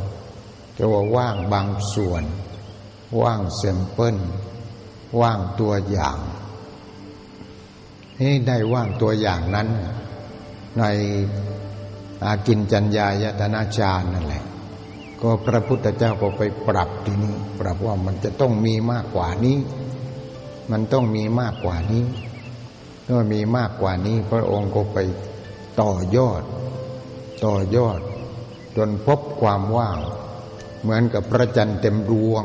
เรียกว่าว่างบางส่วน ว่างเซมเปิลว่างตัวอย่างนี่ได้ว่างตัวอย่างนั้น ในอากินจัญญายตนาฌานนั่นแหละ ก็พระพุทธเจ้าก็ไปปรับทีนี้ ปรับว่ามันจะต้องมีมากกว่านี้ มันต้องมีมากกว่านี้เมื่อมีมากกว่านี้ พระองค์ก็ไปต่อยอด ต่อยอด จนพบความว่าง เหมือนกับพระจันทร์เต็มดวง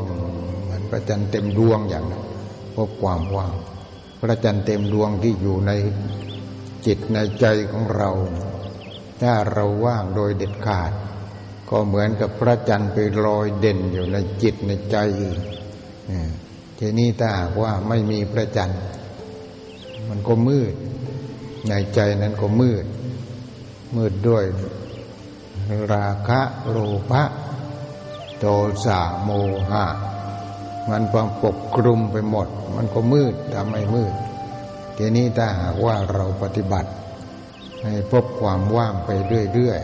เหมือนพระจันทร์เต็มดวงอย่างนั้นพบความว่าง พระจันทร์เต็มดวงที่อยู่ในจิตในใจของเรา ถ้าเราว่างโดยเด็ดขาด ก็เหมือนกับพระจันทร์ไปลอยเด่นอยู่ในจิตในใจทีนี้ถ้าหากว่าไม่มีพระจันทร์ มันก็มืด ในใจนั้นก็มืด มืดด้วย ราคะโลภะโทสะโมหะ มันปกคลุมไปหมด มันก็มืดทำให้มืด ทีนี้ถ้าหากว่าเราปฏิบัติ ให้พบความว่างไปเรื่อย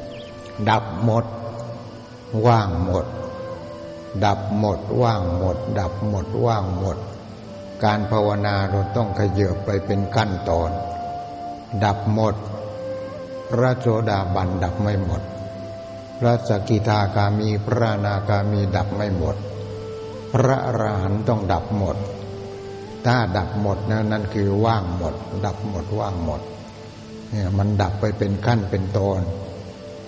ๆ ดับหมด ว่างหมด ดับหมด ว่างหมด ดับหมด ว่างหมด การภาวนาเราต้องขยืบไปเป็นขั้นตอน ดับหมด พระโสดาบันดับไม่หมด พระสกิทาคามีพระนาคามีดับไม่หมด พระอรหันต์ต้องดับหมด ถ้าดับหมดนั่นนั่นคือว่างหมด ดับหมดว่างหมดเนี่ยมันดับไปเป็นขั้นเป็นตอน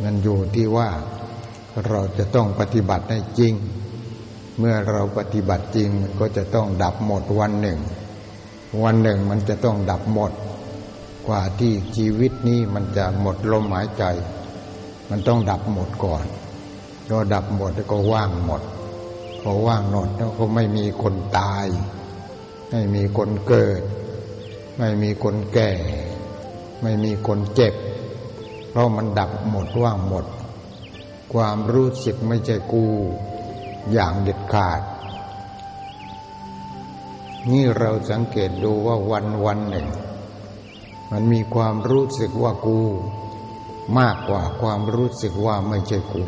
มันอยู่ที่ว่าเราจะต้องปฏิบัติให้จริง เมื่อเราปฏิบัติจริงมันก็จะต้องดับหมดวันหนึ่ง วันหนึ่งมันจะต้องดับหมด กว่าที่ชีวิตนี้มันจะหมดลมหายใจ มันต้องดับหมดก่อนพอดับหมดแล้วก็ว่างหมด พอว่างหมดแล้วก็ไม่มีคนตาย ไม่มีคนเกิด ไม่มีคนแก่ ไม่มีคนเจ็บ เพราะมันดับหมดว่างหมด ความรู้สึกไม่ใช่กู อย่างเด็ดขาด นี่เราสังเกตดูว่าวันวันหนึ่ง มันมีความรู้สึกว่ากู มากกว่าความรู้สึกว่าไม่ใช่กู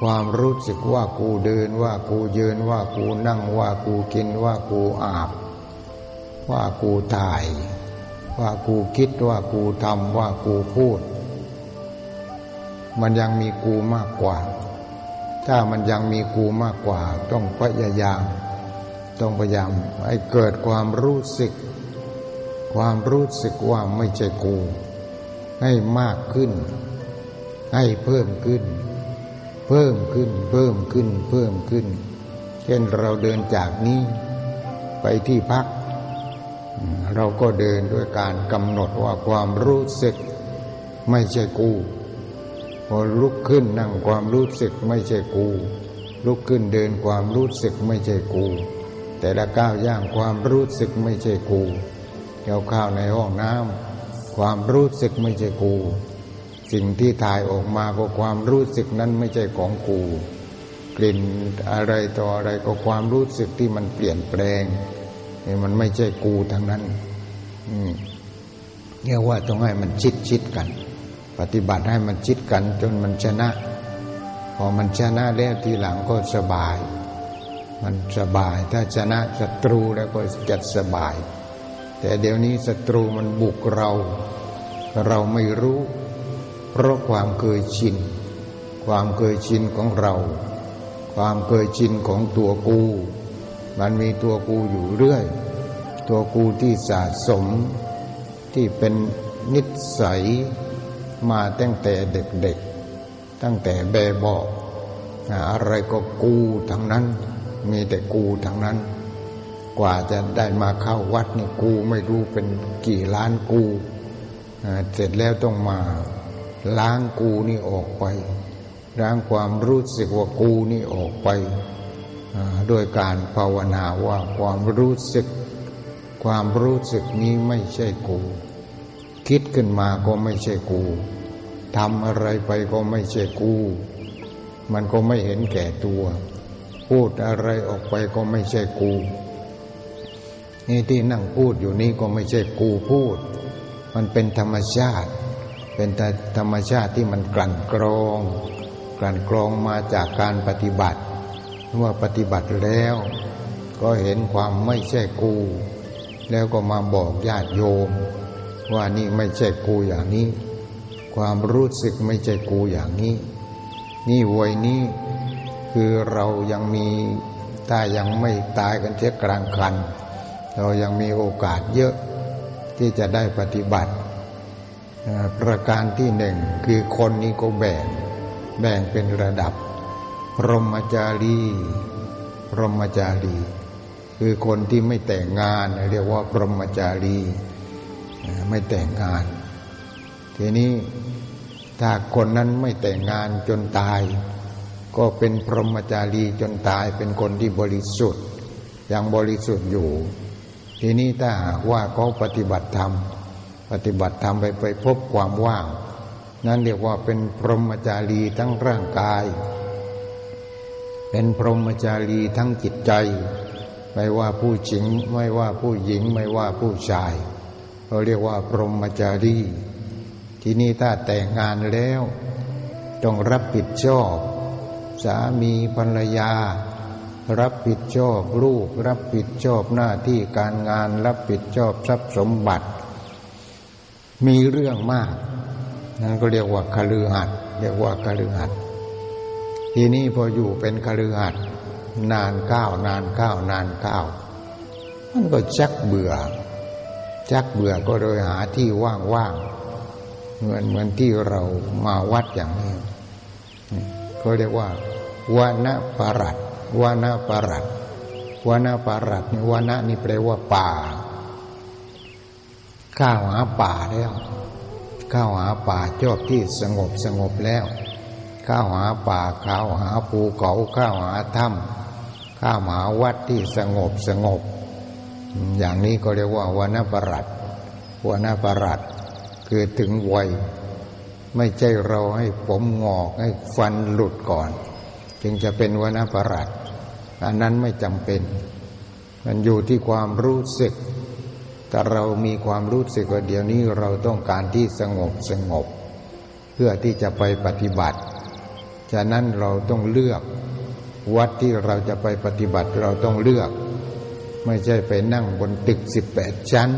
ความรู้สึกว่ากูเดินว่ากูยืนว่ากูนั่งว่ากูกินว่ากูอาบ ว่ากูถ่าย ว่ากูคิดว่ากูทำว่ากูพูด มันยังมีกูมากกว่า ถ้ามันยังมีกูมากกว่า ต้องพยายาม ต้องพยายามให้เกิดความรู้สึก ความรู้สึกว่าไม่ใช่กู ให้มากขึ้น ให้เพิ่มขึ้น เพิ่มขึ้น เพิ่มขึ้น เพิ่มขึ้น เช่นเราเดินจากนี้ไปที่พัก เราก็เดินด้วยการกำหนดว่าความรู้สึกไม่ใช่กู พอลุกขึ้นนั่งความรู้สึกไม่ใช่กู ลุกขึ้นเดินความรู้สึกไม่ใช่กู แต่ละก้าวย่างความรู้สึกไม่ใช่กู เกี่ยวข้าวในห้องน้ำความรู้สึกไม่ใช่กู สิ่งที่ถ่ายออกมาก็ความรู้สึกนั้นไม่ใช่ของกู กลิ่นอะไรต่ออะไรก็ความรู้สึกที่มันเปลี่ยนแปลงนี่มันไม่ใช่กูทั้งนั้น อืมเรียกว่าต้องให้มันชิดชิดกัน ปฏิบัติให้มันชิดกันจนมันชนะ พอมันชนะแล้วทีหลังก็สบาย มันสบายถ้าชนะศัตรูแล้วก็จะสบาย แต่เดี๋ยวนี้ศัตรูมันบุกเรา เราไม่รู้ เพราะความเคยชิน ความเคยชินของเรา ความเคยชินของตัวกู มันมีตัวกูอยู่เรื่อย ตัวกูที่สะสม ที่เป็นนิสัยมาตั้งแต่เด็กๆ ตั้งแต่เบบอกอะไรก็กูทั้งนั้น มีแต่กูทั้งนั้น กว่าจะได้มาเข้าวัดนี่กูไม่รู้เป็นกี่ล้านกู เสร็จแล้วต้องมาล้างกูนี่ออกไป ล้างความรู้สึกว่ากูนี่ออกไป โดยการภาวนาว่าความรู้สึก ความรู้สึกนี้ไม่ใช่กู คิดขึ้นมาก็ไม่ใช่กูทำอะไรไปก็ไม่ใช่กู มันก็ไม่เห็นแก่ตัว พูดอะไรออกไปก็ไม่ใช่กู นี่ที่นั่งพูดอยู่นี่ก็ไม่ใช่กูพูด มันเป็นธรรมชาติ เป็นแต่ธรรมชาติที่มันกลั่นกรอง กลั่นกรองมาจากการปฏิบัติเมื่อปฏิบัติแล้ว ก็เห็นความไม่ใช่กู แล้วก็มาบอกญาติโยม ว่านี่ไม่ใช่กูอย่างนี้ ความรู้สึกไม่ใช่กูอย่างนี้ นี่วัยนี้คือเรายังมีถ้ายังไม่ตายกันเทียกลางคัน เรายังมีโอกาสเยอะที่จะได้ปฏิบัติ ประการที่หนึ่งคือคนนี้ก็แบ่ง แบ่งเป็นระดับ พรหมจารี พรหมจารี คือคนที่ไม่แต่งงาน เรียกว่า พรหมจารี ไม่แต่งงาน ทีนี้ถ้าคนนั้นไม่แต่งงานจนตาย ก็เป็นพรหมจารีจนตายเป็นคนที่บริสุทธิ์ยังบริสุทธิ์อยู่ ทีนี้ถ้าหากว่าเขาปฏิบัติธรรม ปฏิบัติธรรมไปไปพบความว่าง นั่นเรียกว่าเป็นพรหมจารีทั้งร่างกาย เป็นพรหมจารีทั้งจิตใจ ไม่ว่าผู้หญิงไม่ว่าผู้หญิงไม่ว่าผู้ชายเราเรียกว่าพรหมจารีที่นี่ถ้าแต่งงานแล้ว ต้องรับผิดชอบ สามีภรรยา รับผิดชอบลูก รับผิดชอบหน้าที่การงาน รับผิดชอบทรัพย์สมบัติ มีเรื่องมาก นั่นก็เรียกว่าคลือหัดเรียกว่าคลือหัดทีนี้พออยู่เป็นคลือหัดนานก้าวนานก้าวนานก้าวมันก็ชักเบื่อชักเบื่อก็โดยหาที่ว่างๆเหมือนเหมือนที่เรามาวัดอย่างนี้ก็เรียกว่าวานะปรัต วานะปรัตวานะปรัตนี่วานะนี่แปลว่าป่าข้าวหาป่าแล้วข้าวหาป่าชอบที่สงบสงบแล้วข้าวหาป่าข้าวหาภูเขาข้าวหาถ้ำข้ามาวัดที่สงบสงบ อย่างนี้ก็เรียกว่าวานปรัตวานปรัตคือถึงวัยไม่ใช่เราให้ผมงอกให้ฟันหลุดก่อน จึงจะเป็นวานปรัต อันนั้นไม่จำเป็น มันอยู่ที่ความรู้สึก ถ้าเรามีความรู้สึกว่าเดี๋ยวนี้เราต้องการที่สงบสงบ เพื่อที่จะไปปฏิบัติ ฉะนั้นเราต้องเลือก วัดที่เราจะไปปฏิบัติเราต้องเลือก ไม่ใช่ไปนั่งบนตึกสิบแปดชั้น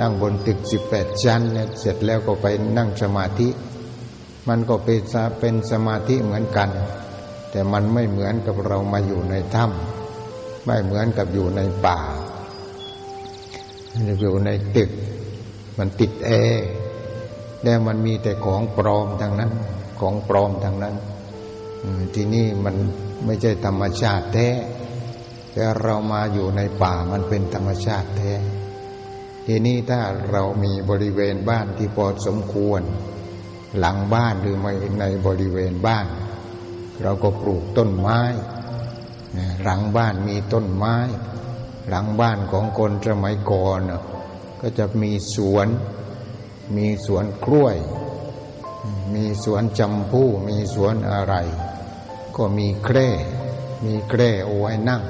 นั่งบนตึกสิบแปดชั้นเนี่ยเสร็จแล้วก็ไปนั่งสมาธิ มันก็เป็นเป็นสมาธิเหมือนกัน แต่มันไม่เหมือนกับเรามาอยู่ในถ้ำไม่เหมือนกับอยู่ในป่าอยู่ในตึก มันติดแอร์แล้วมันมีแต่ของปลอมทางนั้น ของปลอมทางนั้นที่นี่มันไม่ใช่ธรรมชาติแท้ แต่เรามาอยู่ในป่ามันเป็นธรรมชาติแท้ ทีนี้ถ้าเรามีบริเวณบ้านที่พอสมควร หลังบ้านหรือไม่ในบริเวณบ้าน เราก็ปลูกต้นไม้หลังบ้านมีต้นไม้ หลังบ้านของคนสมัยก่อนก็จะมีสวน มีสวนกล้วย มีสวนจำพู่มีสวนอะไร ก็มีแคร่มีแคร่เอาไว้นั่ง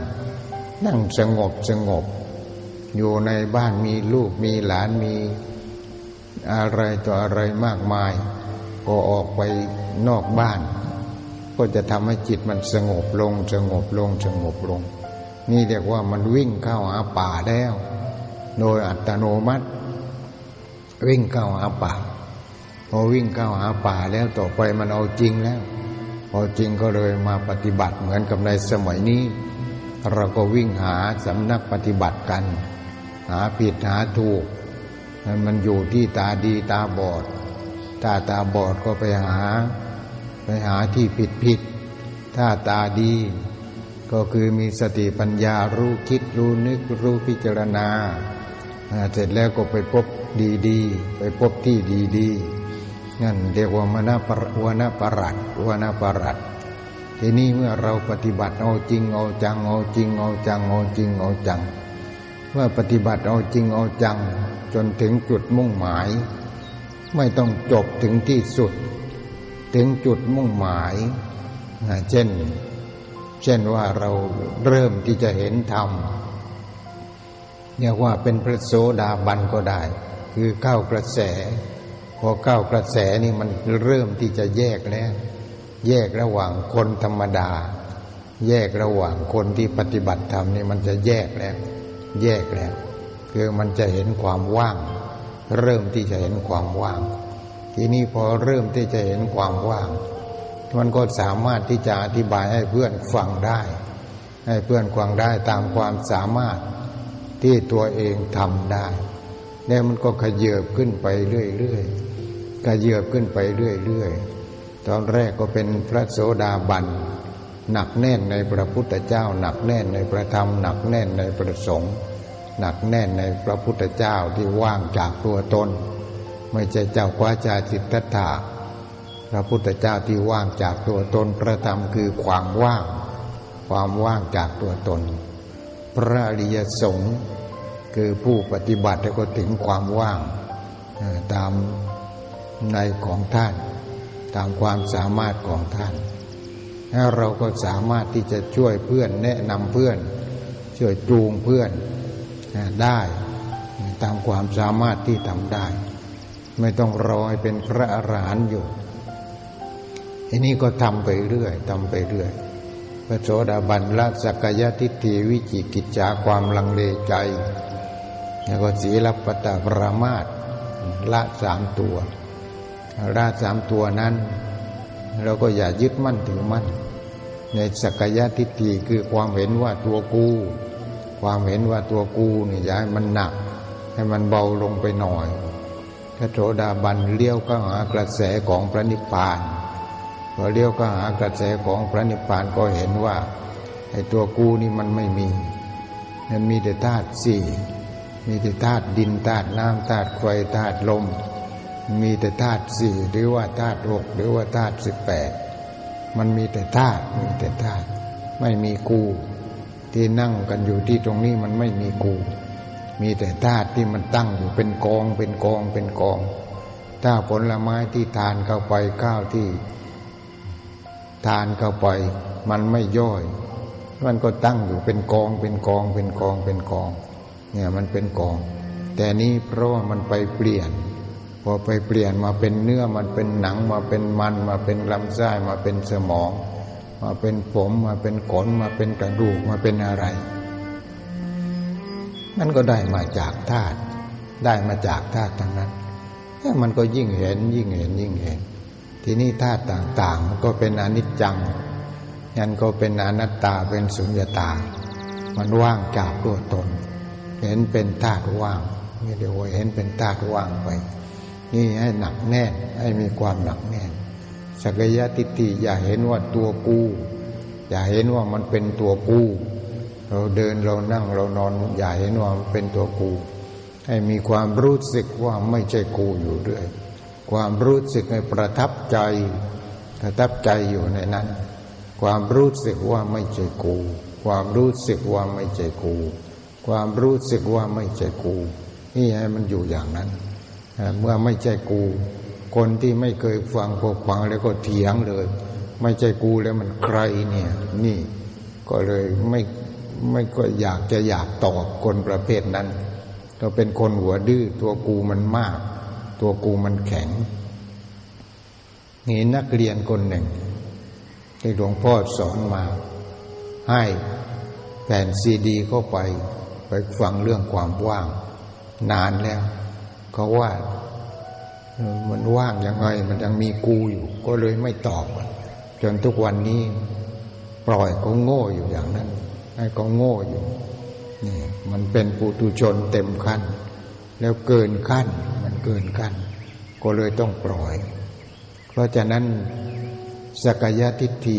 นั่งสงบสงบ อยู่ในบ้านมีลูกมีหลานมีอะไรต่ออะไรมากมายพอออกไปนอกบ้าน ก็จะทำให้จิตมันสงบลงสงบลงสงบลง นี่เรียกว่ามันวิ่งเข้าหาป่าแล้ว โดยอัตโนมัติ วิ่งเข้าหาป่าพอวิ่งเข้าหาป่าแล้วต่อไปมันเอาจริงแล้วพอจริงก็เลยมาปฏิบัติเหมือนกับในสมัยนี้ เราก็วิ่งหาสำนักปฏิบัติกัน หาผิดหาถูกมันอยู่ที่ตาดีตาบอดถ้าตาบอดก็ไปหา ไปหาที่ผิดผิด ถ้าตาดี ก็คือมีสติปัญญารู้คิดรู้นึกรู้พิจารณา เสร็จแล้วก็ไปพบดีๆ ไปพบที่ดีๆนั่นเรียกว่ามนาปวนาปรัตวนาปรัตทีนี้เมื่อเราปฏิบัติเอาจริงเอาจังเอาจริงเอาจังเอาจริงเอาจังเมื่อปฏิบัติเอาจริงเอาจัง จนถึงจุดมุ่งหมาย ไม่ต้องจบถึงที่สุด ถึงจุดมุ่งหมายเช่น เช่นว่าเราเริ่มที่จะเห็นธรรมเรียกว่าเป็นพระโสดาบันก็ได้ คือเข้ากระแส พอเข้ากระแสนี่มันเริ่มที่จะแยกแล้ว แยกระหว่างคนธรรมดา แยกระหว่างคนที่ปฏิบัติธรรมนี่มันจะแยกแล้ว แยกแล้ว คือมันจะเห็นความว่าง เริ่มที่จะเห็นความว่าง ทีนี้พอเริ่มที่จะเห็นความว่าง มันก็สามารถที่จะอธิบายให้เพื่อนฟังได้ ให้เพื่อนฟังได้ตามความสามารถที่ตัวเองทำได้แล้วมันก็ขยืบขึ้นไปเรื่อยๆขยืบขึ้นไปเรื่อยๆ ตอนแรกก็เป็นพระโสดาบันหนักแน่นในพระพุทธเจ้า หนักแน่นในพระธรรม หนักแน่นในพระสงฆ์หนักแน่นในพระพุทธเจ้าที่ว่างจากตัวตน ไม่ใช่เจ้ากวาจาจิตตถาพระพุทธเจ้าที่ว่างจากตัวตนพระธรรมคือความว่าง ความว่างจากตัวตน พระอริยสงฆ์คือผู้ปฏิบัติแล้วก็ถึงความว่างตามในของท่าน ตามความสามารถของท่านแล้วเราก็สามารถที่จะช่วยเพื่อนแนะนำเพื่อน ช่วยจูงเพื่อนได้ ตามความสามารถที่ทำได้ ไม่ต้องรอให้เป็นพระอรหันต์อยู่อันนี้ก็ทำไปเรื่อยทำไปเรื่อยพระโสดาบันละสักยะทิฏฐิวิจิกิจจาความลังเลใจ แล้วก็ศีลปตะปรามาตละสามตัวราสามตัวนั้น เราก็อย่ายึดมั่นถือมั่น ในสักยะทิฏฐิคือความเห็นว่าตัวกู ความเห็นว่าตัวกูนี่อย่าให้มันหนัก ให้มันเบาลงไปหน่อย ถ้าโสดาบันเลี้ยวก็หากระแสของพระนิพพานพอเลี้ยวก็หากระแสของพระนิพพานก็เห็นว่าไอ้ตัวกูนี่มันไม่มี มันมีแต่ธาตุสี่มีแต่ธาตุดินธาตุน้ำธาตุไฟธาตุลม มีแต่ธาตุสี่หรือว่าธาตุหกหรือว่าธาตุสิบแปดมันมีแต่ธาตุมีแต่ธาตุไม่มีกู ที่นั่งกันอยู่ที่ตรงนี้มันไม่มีกู มีแต่ธาตุที่มันตั้งอยู่เป็นกองเป็นกองเป็นกอง ถ้าผลไม้ที่ทานเข้าไปข้าวที่ ทานเข้าไป มันไม่ย่อย มันก็ตั้งอยู่เป็นกองเป็นกองเป็นกองเป็นกอง เนี่ยมันเป็นกอง แต่นี้เพราะว่ามันไปเปลี่ยน พอไปเปลี่ยนมาเป็นเนื้อมันเป็นหนังมาเป็นมันมาเป็นลำไส้มาเป็นสมอง มาเป็นผมมาเป็นขนมาเป็นกระดูกมาเป็นอะไร นั่นก็ได้มาจากธาตุได้มาจากธาตุทั้งนั้นมันก็ยิ่งเห็นยิ่งเห็นยิ่งเห็น ทีนี้ธาตุต่างๆ มันก็เป็นอนิจจังยันก็เป็นอนัตตาเป็นสุญญตา มันว่างจากตัวตน เห็นเป็นธาตุว่างนี่เดียวเห็นเป็นธาตุว่างไป นี่ให้หนักแน่นให้มีความหนักแน่นสักยะทิฏฐิอย่าเห็นว่าตัวกู อย่าเห็นว่ามันเป็นตัวกู เราเดินเรานั่งเรานอนอย่าเห็นว่ามันเป็นตัวกู ให้มีความรู้สึกว่าไม่ใช่กูอยู่เรื่อย ความรู้สึกให้ประทับใจ ประทับใจอยู่ในนั้น ความรู้สึกว่าไม่ใช่กู ความรู้สึกว่าไม่ใช่กู ความรู้สึกว่าไม่ใช่กู นี่ให้มันอยู่อย่างนั้น เมื่อไม่ใช่กู คนที่ไม่เคยฟังพอฟังแล้วก็เถียงเลย ไม่ใช่กูแล้วมันใครเนี่ย นี่ก็เลยไม่ ไม่ก็อยากจะอยากตอบคนประเภทนั้นเราเป็นคนหัวดื้อตัวกูมันมาก ตัวกูมันแข็งนี่นักเรียนคนหนึ่ง ที่หลวงพ่อสอนมา ให้แผ่นซีดีเข้าไป ไปฟังเรื่องความว่าง นานแล้วเขาว่ามันว่างยังไง มันยังมีกูอยู่ ก็เลยไม่ตอบ จนทุกวันนี้ ปล่อยเขาโง่อยู่อย่างนั้น ให้เขาโง่อยู่นี่มันเป็นปุถุชนเต็มขั้น แล้วเกินขั้น มันเกินขั้น ก็เลยต้องปล่อย เพราะฉะนั้นสกยทิฏฐิ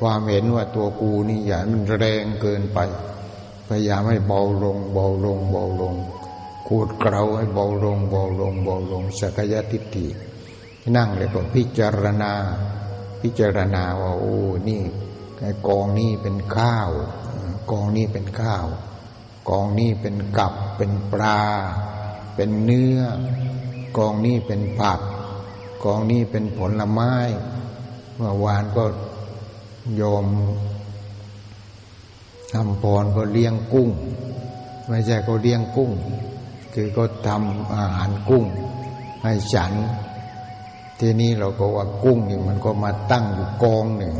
ความเห็นว่าตัวกูนี่อย่ามันแรงเกินไป พยายามให้เบาลง เบาลง เบาลงขูดเกลาให้เบาลง เบาลง เบาลงสกยทิฏฐินั่งเลยก็พิจารณา พิจารณาว่าโอ้นี่กองนี้เป็นข้าว กองนี้เป็นข้าว กองนี้เป็นกับเป็นปลา เป็นเนื้อ กองนี้เป็นผัก กองนี้เป็นผลไม้ เมื่อวานก็โยมทำพรก็เลี้ยงกุ้ง ไม่ใช่ก็เลี้ยงกุ้ง คือก็ทำอาหารกุ้ง ให้ฉัน ทีนี้เราก็ว่ากุ้งนี่มันก็มาตั้งอยู่กองหนึ่ง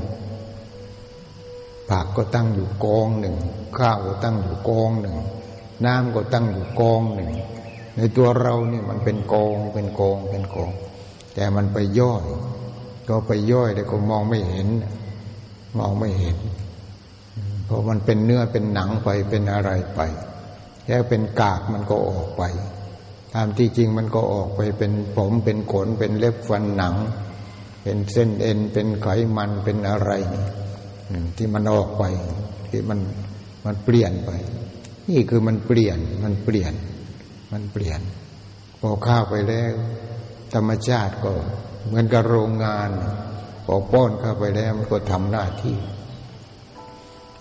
ผักก็ตั้งอยู่กองหนึ่ง ข้าวก็ตั้งอยู่กองหนึ่ง น้ำก็ตั้งอยู่กองหนึ่ง ในตัวเราเนี่ยมันเป็นกองเป็นกองเป็นกอง แต่มันไปย่อย ก็ไปย่อยแต่ก็มองไม่เห็น มองไม่เห็นเพราะมันเป็นเนื้อเป็นหนังไปเป็นอะไรไปแค่เป็นกากมันก็ออกไปตามที่จริงมันก็ออกไปเป็นผมเป็นขนเป็นเล็บฟันหนัง เป็นเส้นเอ็นเป็นไขมันเป็นอะไรเนี่ย ที่มันออกไป ที่มันมันเปลี่ยนไป นี่คือมันเปลี่ยนมันเปลี่ยน มันเปลี่ยน พอข้าวไปแล้ว ธรรมชาติก็ เหมือนกับโรงงาน พอป้อนเข้าไปแล้วมันก็ทำหน้าที่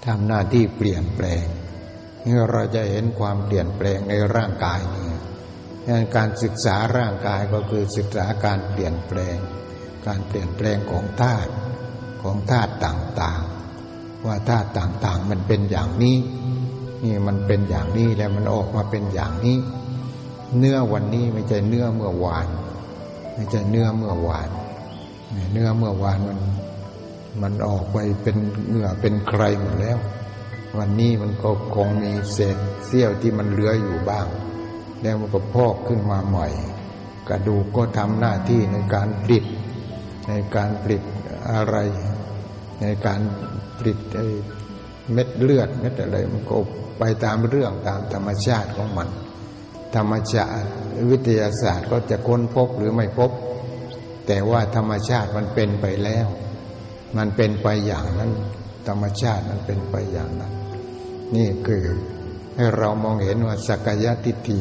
ทำหน้าที่เปลี่ยนแปลงนี่เราจะเห็นความเปลี่ยนแปลงในร่างกายนี่การศึกษาร่างกายก็คือศึกษาการเปลี่ยนแปลง การเปลี่ยนแปลงของธาตุของธาตุต่าง ว่าธาตุต่างๆ มันเป็นอย่างนี้ นี่มันเป็นอย่างนี้แล้วมันออกมาเป็นอย่างนี้ เนื้อวันนี้ไม่ใช่เนื้อเมื่อวาน ไม่ใช่เนื้อเมื่อวาน เนื้อเมื่อวานมันมันออกไปเป็นเหงื่อเป็นใครหมดแล้ว วันนี้มันก็คงมีเศษเสี้ยวที่มันเหลืออยู่บ้าง แล้วมันก็พอกขึ้นมาใหม่กระดูกก็ทำหน้าที่ในการผลิตในการผลิตอะไร ในการ ผลิตเม็ดเลือดเม็ดอะไรมันก็ไปตามเรื่องตามธรรมชาติของมัน ธรรมชาติวิทยาศาสตร์ก็จะค้นพบหรือไม่พบ แต่ว่าธรรมชาติมันเป็นไปแล้ว มันเป็นไปอย่างนั้น ธรรมชาติมันเป็นไปอย่างนั้น นี่คือให้เรามองเห็นว่าสักยะทิฏฐิ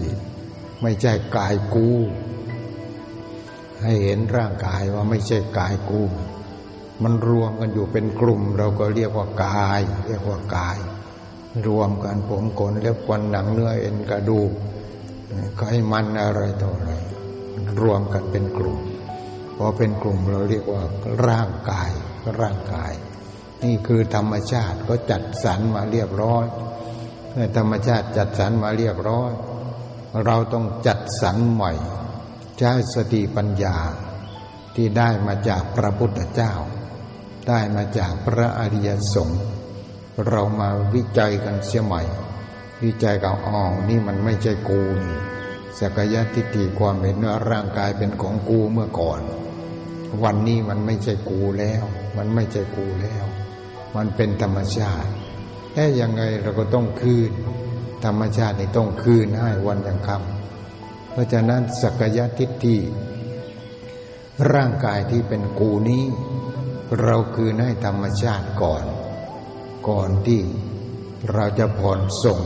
ไม่ใช่กายกู ให้เห็นร่างกายว่าไม่ใช่กายกู มันรวมกันอยู่เป็นกลุ่ม เราก็เรียกว่ากาย เรียกว่ากาย รวมกันผมขนเล็บกวนหนังเนื้อเอ็นกระดูกไขมันอะไรต่ออะไรรวมกันเป็นกลุ่มพอเป็นกลุ่มเราเรียกว่าร่างกายร่างกาย นี่คือธรรมชาติก็จัดสรรมาเรียบร้อยเมื่อธรรมชาติจัดสรรมาเรียบร้อย เราต้องจัดสรรใหม่ใช้สติปัญญาที่ได้มาจากพระพุทธเจ้า ได้มาจากพระอริยสงฆ์เรามาวิจัยกันเสียใหม่ วิจัยกับอ๋อนี่มันไม่ใช่กูนี่สักยะทิฏฐิความเห็นว่าร่างกายเป็นของกูเมื่อก่อน วันนี้มันไม่ใช่กูแล้ว มันไม่ใช่กูแล้ว มันเป็นธรรมชาติแค่ยังไงเราก็ต้องคืน ธรรมชาตินี่ต้องคืนให้วันยังคำเพราะฉะนั้นสักยะทิฏฐิร่างกายที่เป็นกูนี้ เราคืนให้ธรรมชาติก่อน ก่อนที่เราจะผ่อนส่ง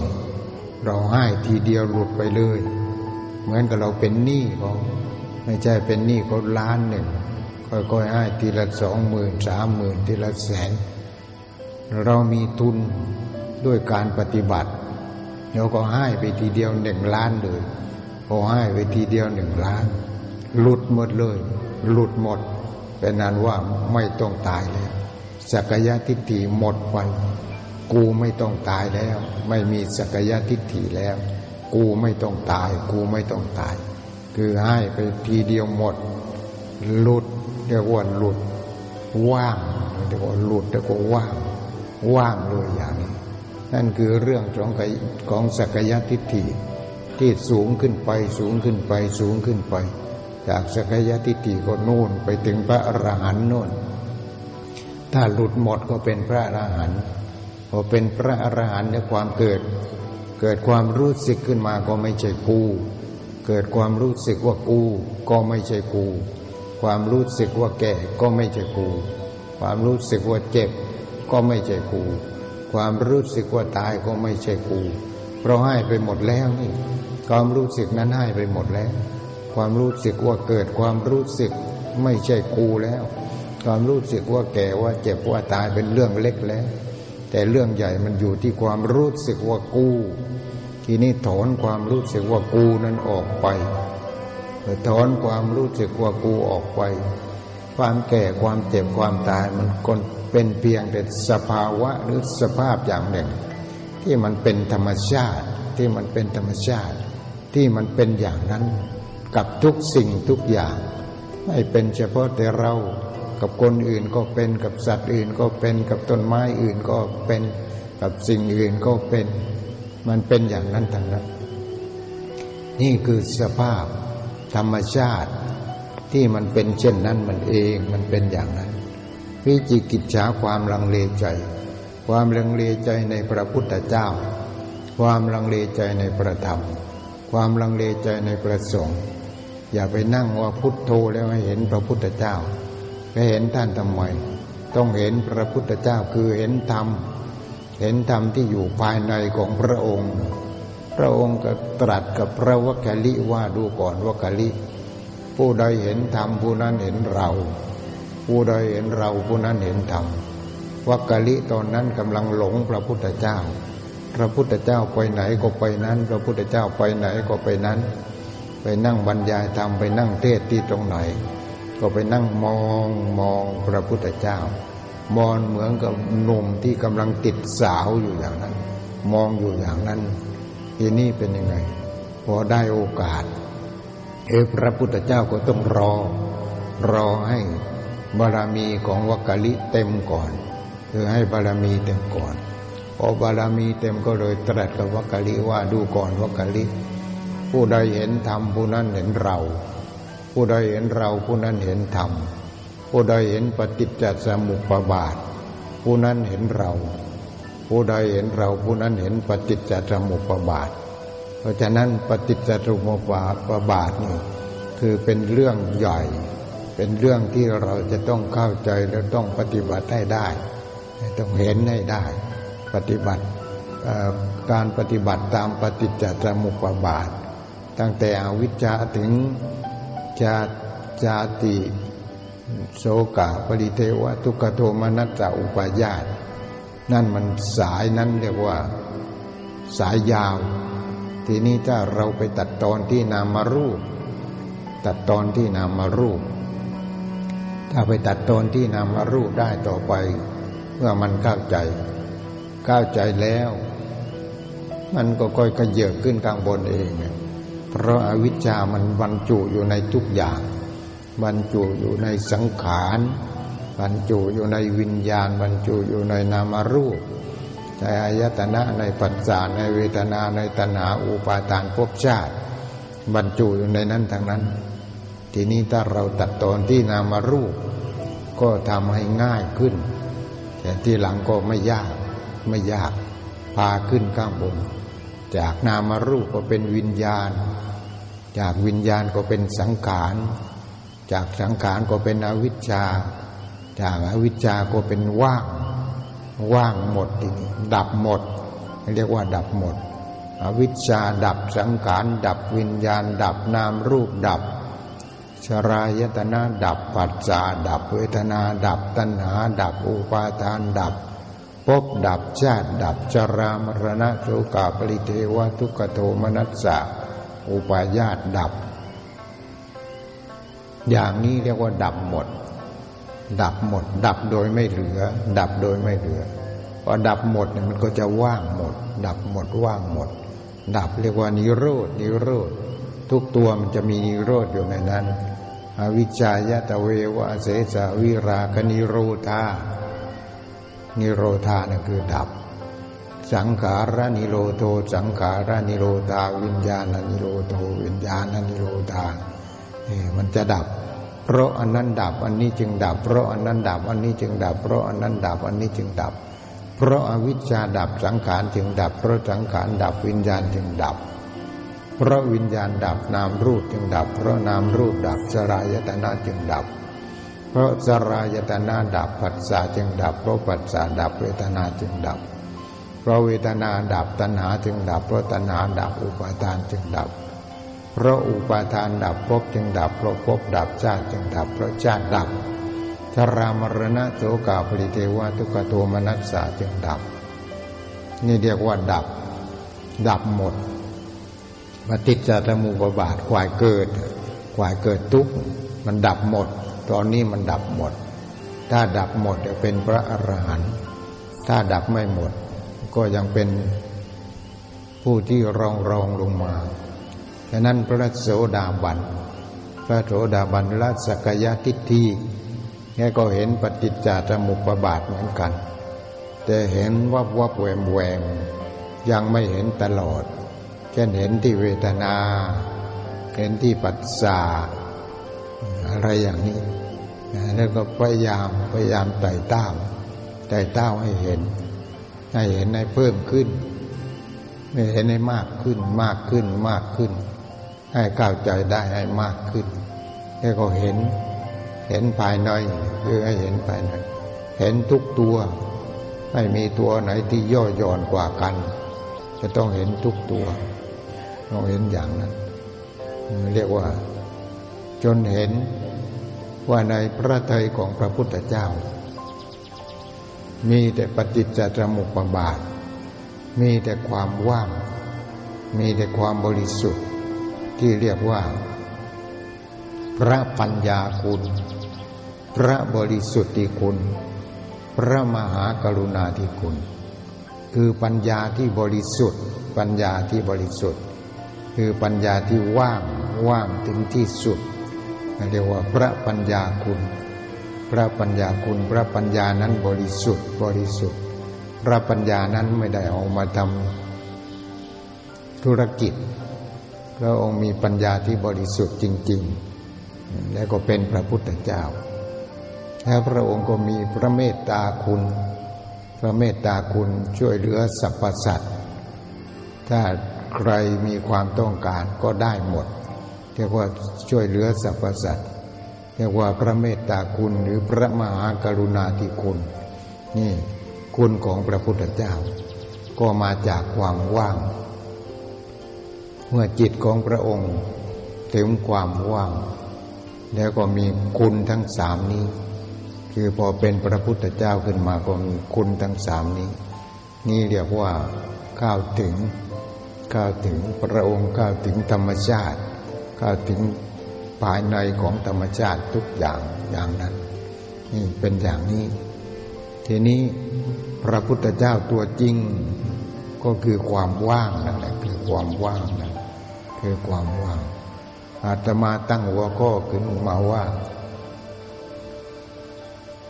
เราให้ทีเดียวหลุดไปเลย เหมือนกับเราเป็นหนี้เขาไม่ใช่เป็นหนี้เขาล้านหนึ่งค่อยๆให้ทีละสองหมื่นสามหมื่นทีละแสน เรามีทุนด้วยการปฏิบัติเราก็ให้ไปทีเดียวหนึ่งล้านเลยพอให้ไปทีเดียวหนึ่งล้าน หลุดหมดเลย หลุดหมด เป็นนั้นว่าไม่ต้องตายแล้วสักยะทิฏฐิหมดไป กูไม่ต้องตายแล้ว ไม่มีสักยะทิฏฐิแล้ว กูไม่ต้องตาย กูไม่ต้องตาย คือให้ไปทีเดียวหมด หลุดเรียกว่าหลุด ว่างเรียกว่าหลุดเรียกว่าว่าง ว่างเลยอย่างนี้ นั่นคือเรื่องของของสักยะทิฏฐิที่สูงขึ้นไปสูงขึ้นไปสูงขึ้นไป จากสกยทิฏฐิก็นู่นไปถึงพระอรหันต์นู่น ถ้าหลุดหมดก็เป็นพระอรหันต์พอเป็นพระอรหันต์ในความเกิด เกิดความรู้สึกขึ้นมาก็ไม่ใช่กู เกิดความรู้สึกว่ากูก็ไม่ใช่กู ความรู้สึกว่าแก่ก็ไม่ใช่กู ความรู้สึกว่าเจ็บก็ไม่ใช่กู ความรู้สึกว่าตายก็ไม่ใช่กู เพราะให้ไปหมดแล้วนี่ ความรู้สึกนั้นให้ไปหมดแล้ว ความรู้สึกว่าเกิดความรู้สึกไม่ใช่กูแล้ว ความรู้สึกว่าแก่ว่าเจ็บว่าตายเป็นเรื่องเล็กแล้ว แต่เรื่องใหญ่มันอยู่ที่ความรู้สึกว่ากูทีนี้ถอนความรู้สึกว่ากูนั้นออกไปถอนความรู้สึกว่ากูออกไป ความแก่ความเจ็บความตายมันคนเป็นเพียงแต่สภาวะหรือสภาพอย่างหนึ่ง ที่มันเป็นธรรมชาติที่มันเป็นธรรมชาติ ที่มันเป็นอย่างนั้น กับทุกสิ่งทุกอย่าง ไม่เป็นเฉพาะแต่เรากับคนอื่นก็เป็นกับสัตว์อื่นก็เป็นกับต้นไม้อื่นก็เป็นกับสิ่งอื่นก็เป็น มันเป็นอย่างนั้นทั้งนั้น นี่คือสภาพธรรมชาติที่มันเป็นเช่นนั้นมันเองมันเป็นอย่างนั้น วิจิกิจฉาความลังเลใจ ความลังเลใจในพระพุทธเจ้า ความลังเลใจในพระธรรม ความลังเลใจในประสงค์ อย่าไปนั่งว่าพุทโธแล้วให้เห็นพระพุทธเจ้าไปเห็นท่านทำไมต้องเห็นพระพุทธเจ้าคือเห็นธรรม เห็นธรรมที่อยู่ภายในของพระองค์ พระองค์ก็ตรัสกับพระวัคคลิว่าดูก่อนวัคคลิผู้ใดเห็นธรรมผู้นั้นเห็นเรา ผู้ใดเห็นเราผู้นั้นเห็นธรรมวัคคลิตอนนั้นกำลังหลงพระพุทธเจ้า พระพุทธเจ้าไปไหนก็ไปนั้น พระพุทธเจ้าไปไหนก็ไปนั้น ไปนั่งบรรยายธรรมไปนั่งเทศที่ตรงไหน ก็ไปนั่งมองมองพระพุทธเจ้ามองเหมือนกับหนุ่มที่กำลังติดสาวอยู่อย่างนั้น มองอยู่อย่างนั้น ทีนี้เป็นยังไง พอได้โอกาสเอพระพุทธเจ้าก็ต้องรอ รอให้บารมีของวัคคลิเต็มก่อนคือให้บารมีเต็มก่อนพอบารมีเต็มก็เลยตรัสกับวัคคลิว่าดูก่อนวัคคลิ ผู้ใดเห็นธรรมผู้นั้นเห็นเรา ผู้ใดเห็นเราผู้นั้นเห็นธรรม ผู้ใดเห็นปฏิจจสมุปบาท ผู้นั้นเห็นเรา ผู้ใดเห็นเราผู้นั้นเห็นปฏิจจสมุปบาท เพราะฉะนั้นปฏิจจสมุปบาทนี่คือเป็นเรื่องใหญ่ เป็นเรื่องที่เราจะต้องเข้าใจและต้องปฏิบัติให้ได้ ต้องเห็นให้ได้ ปฏิบัติการปฏิบัติตามปฏิจจสมุปบาท ตั้งแต่อวิชชาถึงจาจาติโสกาปริเทวะทุกโทมนัสจอุปายาตนั่นมันสายนั้นเรียกว่าสายยาว ทีนี้ถ้าเราไปตัดตอนที่นามารูป ตัดตอนที่นามารูป ถ้าไปตัดตอนที่นามารูปได้ต่อไป เมื่อมันเข้าใจ เข้าใจแล้ว มันก็ค่อยกระเยือกขึ้นกลางบนเองเพราะอาวิชชามันบรรจุอยู่ในทุกอย่าง บรรจุอยู่ในสังขาร บรรจุอยู่ในวิญญาณ บรรจุอยู่ในนามรูป ในอายตนะในปัจจานในเวทนาในตนาอุปาทานภพชาติ บรรจุอยู่ในนั้นทั้งนั้น ทีนี้ถ้าเราตัดตอนที่นามารูป ก็ทำให้ง่ายขึ้น แต่ที่หลังก็ไม่ยากไม่ยากพาขึ้นข้างบน จากนามารูปก็เป็นวิญญาณ จากวิญญาณก็เป็นสังขาร จากสังขารก็เป็นอวิชชา จากอวิชชาก็เป็นว่าง ว่างหมดดับหมด เรียกว่าดับหมด อวิชชาดับสังขารดับวิญญาณ ดับนามรูปดับชรายตนะดับปัจจาดับเวทนาดับตัณหาดับอุปาทานดับ ภพดับชาติดับจรามรณะโสกาปริเทวทุกขโทมนัสสะอุปาญาตดับ อย่างนี้เรียกว่าดับหมด ดับหมด ดับโดยไม่เหลือ ดับโดยไม่เหลือพอดับหมดเนี่ยมันก็จะว่างหมด ดับหมดว่างหมด ดับเรียกว่านิโรดนิโรธทุกตัวมันจะมีนิโรธอยู่ในนั้นอวิชายตะเววะเสสาวิราคนิโรธา นิโรธานี่คือดับ สังขารนิโรโทสังขารนิโรธาวิญญาณนิโรโทวิญญาณนิโรธานี่มันจะดับ เพราะอันนั้นดับอันนี้จึงดับ เพราะอันนั้นดับอันนี้จึงดับ เพราะอันนั้นดับอันนี้จึงดับ เพราะอวิชชาดับสังขารจึงดับ เพราะสังขารดับวิญญาณจึงดับ เพราะวิญญาณดับนามรูปจึงดับ เพราะนามรูปดับสลายตนะจึงดับ เพราะสรายตนาดับปัสสาจึงดับเพราะปัสสาดับเวทนาจึงดับ เพราะเวทนาดับตัณหาจึงดับ เพราะตัณหาดับอุปาทานจึงดับ เพราะอุปาทานดับภพจึงดับ เพราะภพดับชาติจึงดับ เพราะชาติดับชรามรณะโสกาปริเทวะทุกขโทมนัสสาจึงดับ นี่เรียกว่าดับ ดับหมดปฏิจจสมุปบาทควายเกิดควายเกิดทุกมันดับหมด ตอนนี้มันดับหมด ถ้าดับหมดจะเป็นพระอรหันต์ถ้าดับไม่หมด ก็ยังเป็นผู้ที่รองรองลงมาฉะนั้นพระโสดาบัน พระโสดาบันละสกยทิฏฐิแกก็เห็นปฏิจจสมุปบาทเหมือนกัน แต่เห็นวับวับแหวมแหวมยังไม่เห็นตลอดแค่เห็นที่เวทนา เห็นที่ปัสสาอะไรอย่างนี้ แล้วก็พยายามพยายามไต่เต้าไต่เต้าให้เห็น ให้เห็นให้เพิ่มขึ้นไม่เห็นให้มากขึ้นมากขึ้นมากขึ้น ให้ก้าวใจได้ให้มากขึ้น แล้วก็เห็น เห็นภายในคือให้เห็นภายในเห็นทุกตัว ไม่มีตัวไหนที่ย่อหย่อนกว่ากัน จะต้องเห็นทุกตัวต้องเห็นอย่างนั้นเรียกว่า จนเห็น ว่าในพระทัยของพระพุทธเจ้า มีแต่ปฏิจจสมุปบาท มีแต่ความว่าง มีแต่ความบริสุทธิ์ที่เรียกว่า พระปัญญาคุณ พระบริสุทธิคุณ พระมหากรุณาธิคุณ คือปัญญาที่บริสุทธิ์ ปัญญาที่บริสุทธิ์ คือปัญญาที่ว่างว่างถึงที่สุด เรียกว่าพระปัญญาคุณ พระปัญญาคุณ พระปัญญานั้นบริสุทธิ์บริสุทธิ์ พระปัญญานั้นไม่ได้ออกมาทำธุรกิจพระองค์มีปัญญาที่บริสุทธิ์จริง ๆ และก็เป็นพระพุทธเจ้าแล้วพระองค์ก็มีพระเมตตาคุณ พระเมตตาคุณช่วยเหลือสรรพสัตว์ถ้าใครมีความต้องการก็ได้หมด เรียกว่าช่วยเหลือสรรพสัตว์เรียกว่าพระเมตตาคุณหรือพระมหากรุณาธิคุณ นี่คุณของพระพุทธเจ้า ก็มาจากความว่าง เมื่อจิตของพระองค์ถึงความว่าง แล้วก็มีคุณทั้งสามนี้ คือพอเป็นพระพุทธเจ้าขึ้นมาก็มีคุณทั้งสามนี้ นี่เรียกว่าก้าวถึงก้าวถึงพระองค์ก้าวถึงธรรมชาติ เข้าถึงภายในของธรรมชาติทุกอย่างอย่างนั้น นี่เป็นอย่างนี้ ทีนี้พระพุทธเจ้าตัวจริง ก็คือความว่างนั่นแหละคือความว่างนั่นคือความว่าง อาตมาตั้งหัวข้อขึ้นมาว่า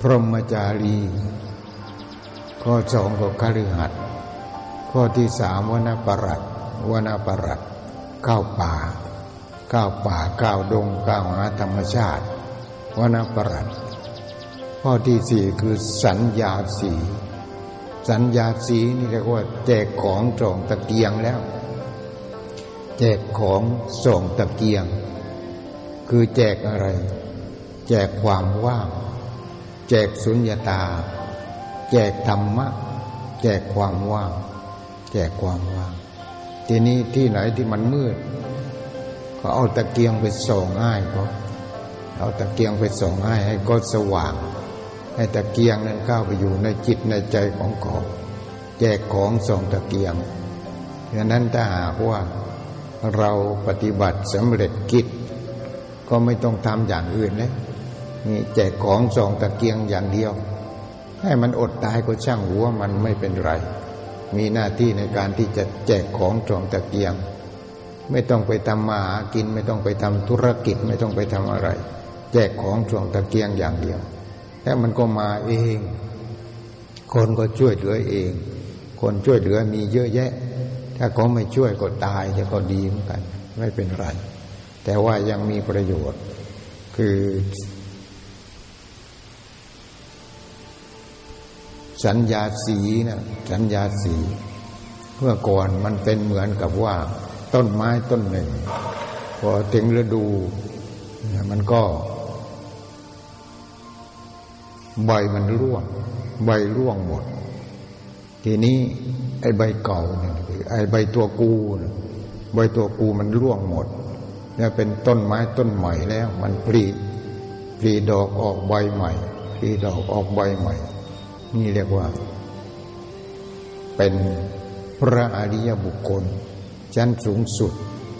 พรหมจารี ข้อสองก็คฤหัสถ์ข้อที่สามวนาปรัตวนาปรัตเข้าป่า ก้าวป่าก้าวดงก้าวหาธรรมชาติวนาปรัตข้อที่สี่คือสัญญาสี สัญญาสีนี่เรียกว่า แจกของจองตะเกียงแล้ว แจกของส่งตะเกียง คือแจกอะไร แจกความว่าง แจกสุญญาตา แจกธรรมะ แจกความว่าง แจกความว่าง ทีนี้ที่ไหนที่มันมืด ก็เอาตะเกียงไปส่องง่ายก็เอาตะเกียงไปส่องง่ายให้ก็สว่าง ให้ตะเกียงนั้นเข้าไปอยู่ในจิตในใจของเขาแจกของส่องตะเกียงดังนั้นถ้าหากว่าเราปฏิบัติสำเร็จกิจ ก็ไม่ต้องทำอย่างอื่นเลยนี่แจกของส่องตะเกียงอย่างเดียว ให้มันอดตายก็ช่างหัวมันไม่เป็นไร มีหน้าที่ในการที่จะแจกของส่องตะเกียง ต้องไปทำมาหากิน ไม่ต้องไปทำธุรกิจไม่ต้องไปทำอะไร แจกของส่องตะเกียงอย่างเดียวแล้วมันก็มาเอง คนก็ช่วยเหลือเอง คนช่วยเหลือมีเยอะแยะ ถ้าเขาไม่ช่วยก็ตายจะก็ดีเหมือนกัน ไม่เป็นไร แต่ว่ายังมีประโยชน์ คือสัญญาสีนะสัญญาสีเมื่อก่อนมันเป็นเหมือนกับว่า ต้นไม้ต้นหนึ่ง พอถึงฤดูมันก็ ใบมันร่วง ใบร่วงหมด ทีนี้ ไอ้ใบเก่าเนี่ยไอ้ใบตัวกูใบตัวกูมันร่วงหมดเนี่ยเป็นต้นไม้ต้นใหม่แล้ว มันปลีปลีดอกออกใบใหม่ปลีดอกออกใบใหม่ นี่เรียกว่า เป็นพระอริยบุคคล ชั้นสูงสุด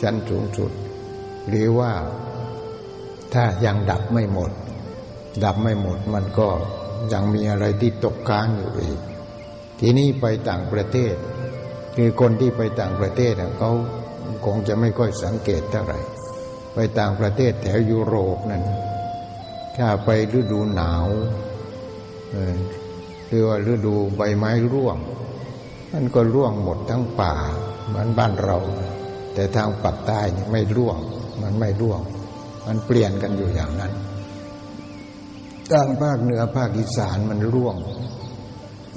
ชั้นสูงสุด หรือว่าถ้ายังดับไม่หมด ดับไม่หมดมันก็ยังมีอะไรที่ตกค้างอยู่อีก ทีนี้ไปต่างประเทศ คือคนที่ไปต่างประเทศเขาคงจะไม่ค่อยสังเกตเท่าไหร่ ไปต่างประเทศแถวยุโรปนั่นถ้าไปฤดูหนาวหรือว่าฤดูใบไม้ร่วง มันก็ร่วงหมดทั้งป่า เหมือนบ้านเรา แต่ทางปักใต้นี่ไม่ร่วงมันไม่ร่วง มันเปลี่ยนกันอยู่อย่างนั้นทางภาคเหนือภาคอีสานมันร่วง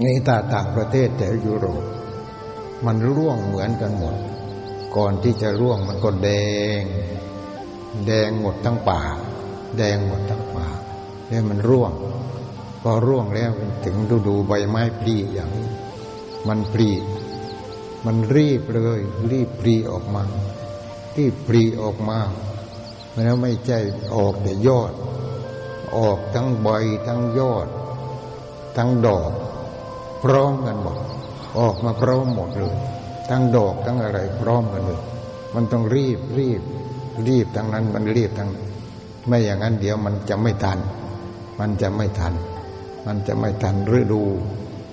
นี่ตาต่างประเทศแถวยุโรป มันร่วงเหมือนกันหมด ก่อนที่จะร่วงมันก็แดง แดงหมดทั้งป่า แดงหมดทั้งป่าแล้วมันร่วง พอร่วงแล้วถึงดูดูใบไม้ปลีอย่าง มันปลี มันรีบเลย รีบปลีออกมา รีบปลีออกมาแล้วไม่ใช่ออกแต่ยอด ออกทั้งใบทั้งยอด ทั้งดอก พร้อมกันหมดออกมาพร้อมหมดเลย ทั้งดอกทั้งอะไร พร้อมกันเลย มันต้องรีบรีบ รีบทั้งนั้นมันรีบทั้งไม่อย่างนั้นเดี๋ยวมันจะไม่ทัน มันจะไม่ทัน มันจะไม่ทันฤดู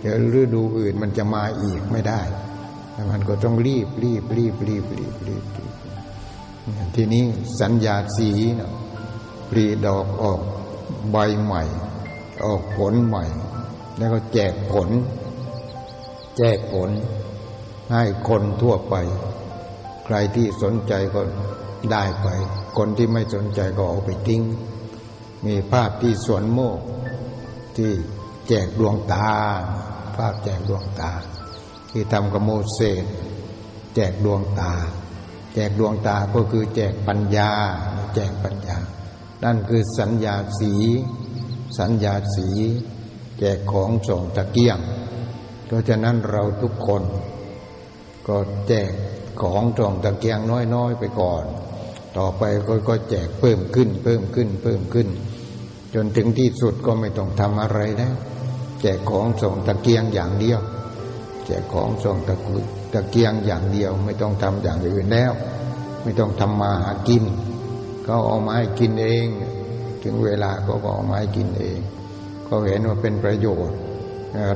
เดี๋ยวฤดูอื่นมันจะมาอีกไม่ได้ มันก็ต้องรีบรีบรีบรีบรีบรีบรีบทีนี้สัญญาสีเนาะปลีดอกออกใบใหม่ ออกผลใหม่ แล้วก็แจกผล แจกผล ให้คนทั่วไป ใครที่สนใจก็ได้ไป คนที่ไม่สนใจก็เอาไปทิ้ง มีภาพที่สวนโมก ที่แจกดวงตา ภาพแจกดวงตา ที่ทำกับโมเสสแจกดวงตา แจกดวงตาก็คือแจกปัญญา แจกปัญญา นั่นคือสัญญาสี สัญญาสี แจกของส่งตะเกียงเพราะฉะนั้นเราทุกคน ก็แจกของส่งตะเกียงน้อยๆไปก่อน ต่อไปก็แจกเพิ่มขึ้น เพิ่มขึ้น เพิ่มขึ้น จนถึงที่สุดก็ไม่ต้องทำอะไรแล้วแจกของส่งตะเกียงอย่างเดียว จกของส่งตะกุตะเกียงอย่างเดียว ไม่ต้องทำอย่างอื่นแล้ว ไม่ต้องทำมาหากินเขาเอามาให้กินเอง ถึงเวลาเขาก็เอามาให้กินเองเขาเห็นว่าเป็นประโยชน์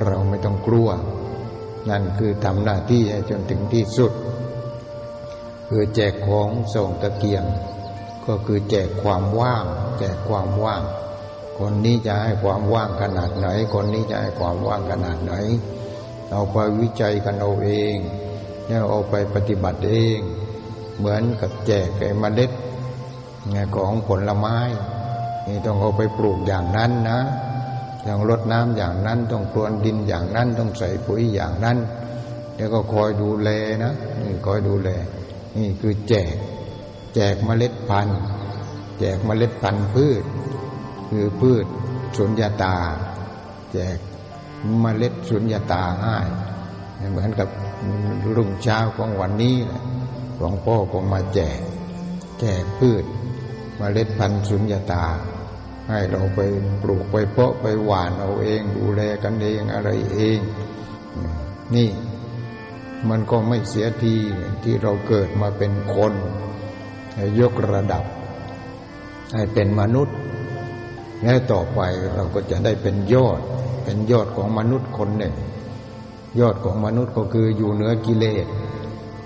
เราไม่ต้องกลัว นั่นคือทำหน้าที่ให้จนถึงที่สุด คือแจกของส่งตะเกียง ก็คือแจกความว่าง แจกความว่าง คนนี้จะให้ความว่างขนาดไหน คนนี้จะให้ความว่างขนาดไหน เอาไปวิจัยกันเอาเองแล้วเอาไปปฏิบัติเอง เหมือนกับแจกไอ้เมล็ดของผลไม้นี่ต้องเอาไปปลูกอย่างนั้นนะต้องรดน้ำอย่างนั้นต้องพรวนดินอย่างนั้นต้องใส่ปุ๋ยอย่างนั้น แล้วก็คอยดูแลนะนี่คอยดูแล นี่คือแจก แจกเมล็ดพันธุ์ แจกเมล็ดพันธุ์พืช คือพืชสุญญาตา แจก เมล็ดสุญญาตาให้เหมือนกับรุ่งเช้าของวันนี้หลวงพ่อก็มาแจก แจกพืชเมล็ดพันธุ์สุญญาตา ให้เราไปปลูกไปเพาะไปหว่านเอาเองดูแลกันเองอะไรเอง นี่มันก็ไม่เสียทีที่เราเกิดมาเป็นคนยกระดับ ให้เป็นมนุษย์ และต่อไปเราก็จะได้เป็นยอด เป็นยอดของมนุษย์คนหนึ่ง ยอดของมนุษย์ก็คืออยู่เหนือกิเลส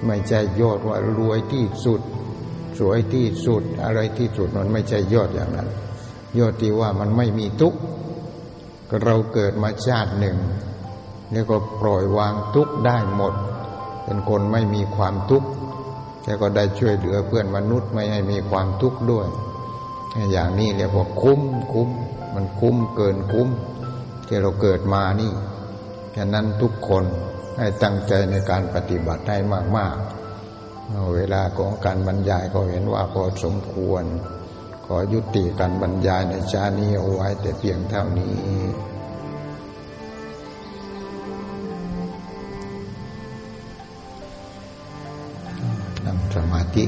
ไม่ใช่ยอดว่ารวยที่สุด สวยที่สุดอะไรที่สุดมันไม่ใช่ยอดอย่างนั้น ยอดที่ว่ามันไม่มีทุกข์เราเกิดมาชาติหนึ่ง แล้วก็ปล่อยวางทุกข์ได้หมด เป็นคนไม่มีความทุกข์แต่ก็ได้ช่วยเหลือเพื่อนมนุษย์ไม่ให้มีความทุกข์ด้วย อย่างนี้เรียกว่าคุ้มคุ้มมันคุ้มเกินคุ้ม ที่เราเกิดมานี่ฉะนั้นทุกคนให้ตั้งใจในการปฏิบัติให้มากๆ เวลาของการบรรยายก็เห็นว่าพอสมควร ขอยุติการบรรยายในชานี้เอาไว้แต่เพียงเท่านี้นั่งสมาธิ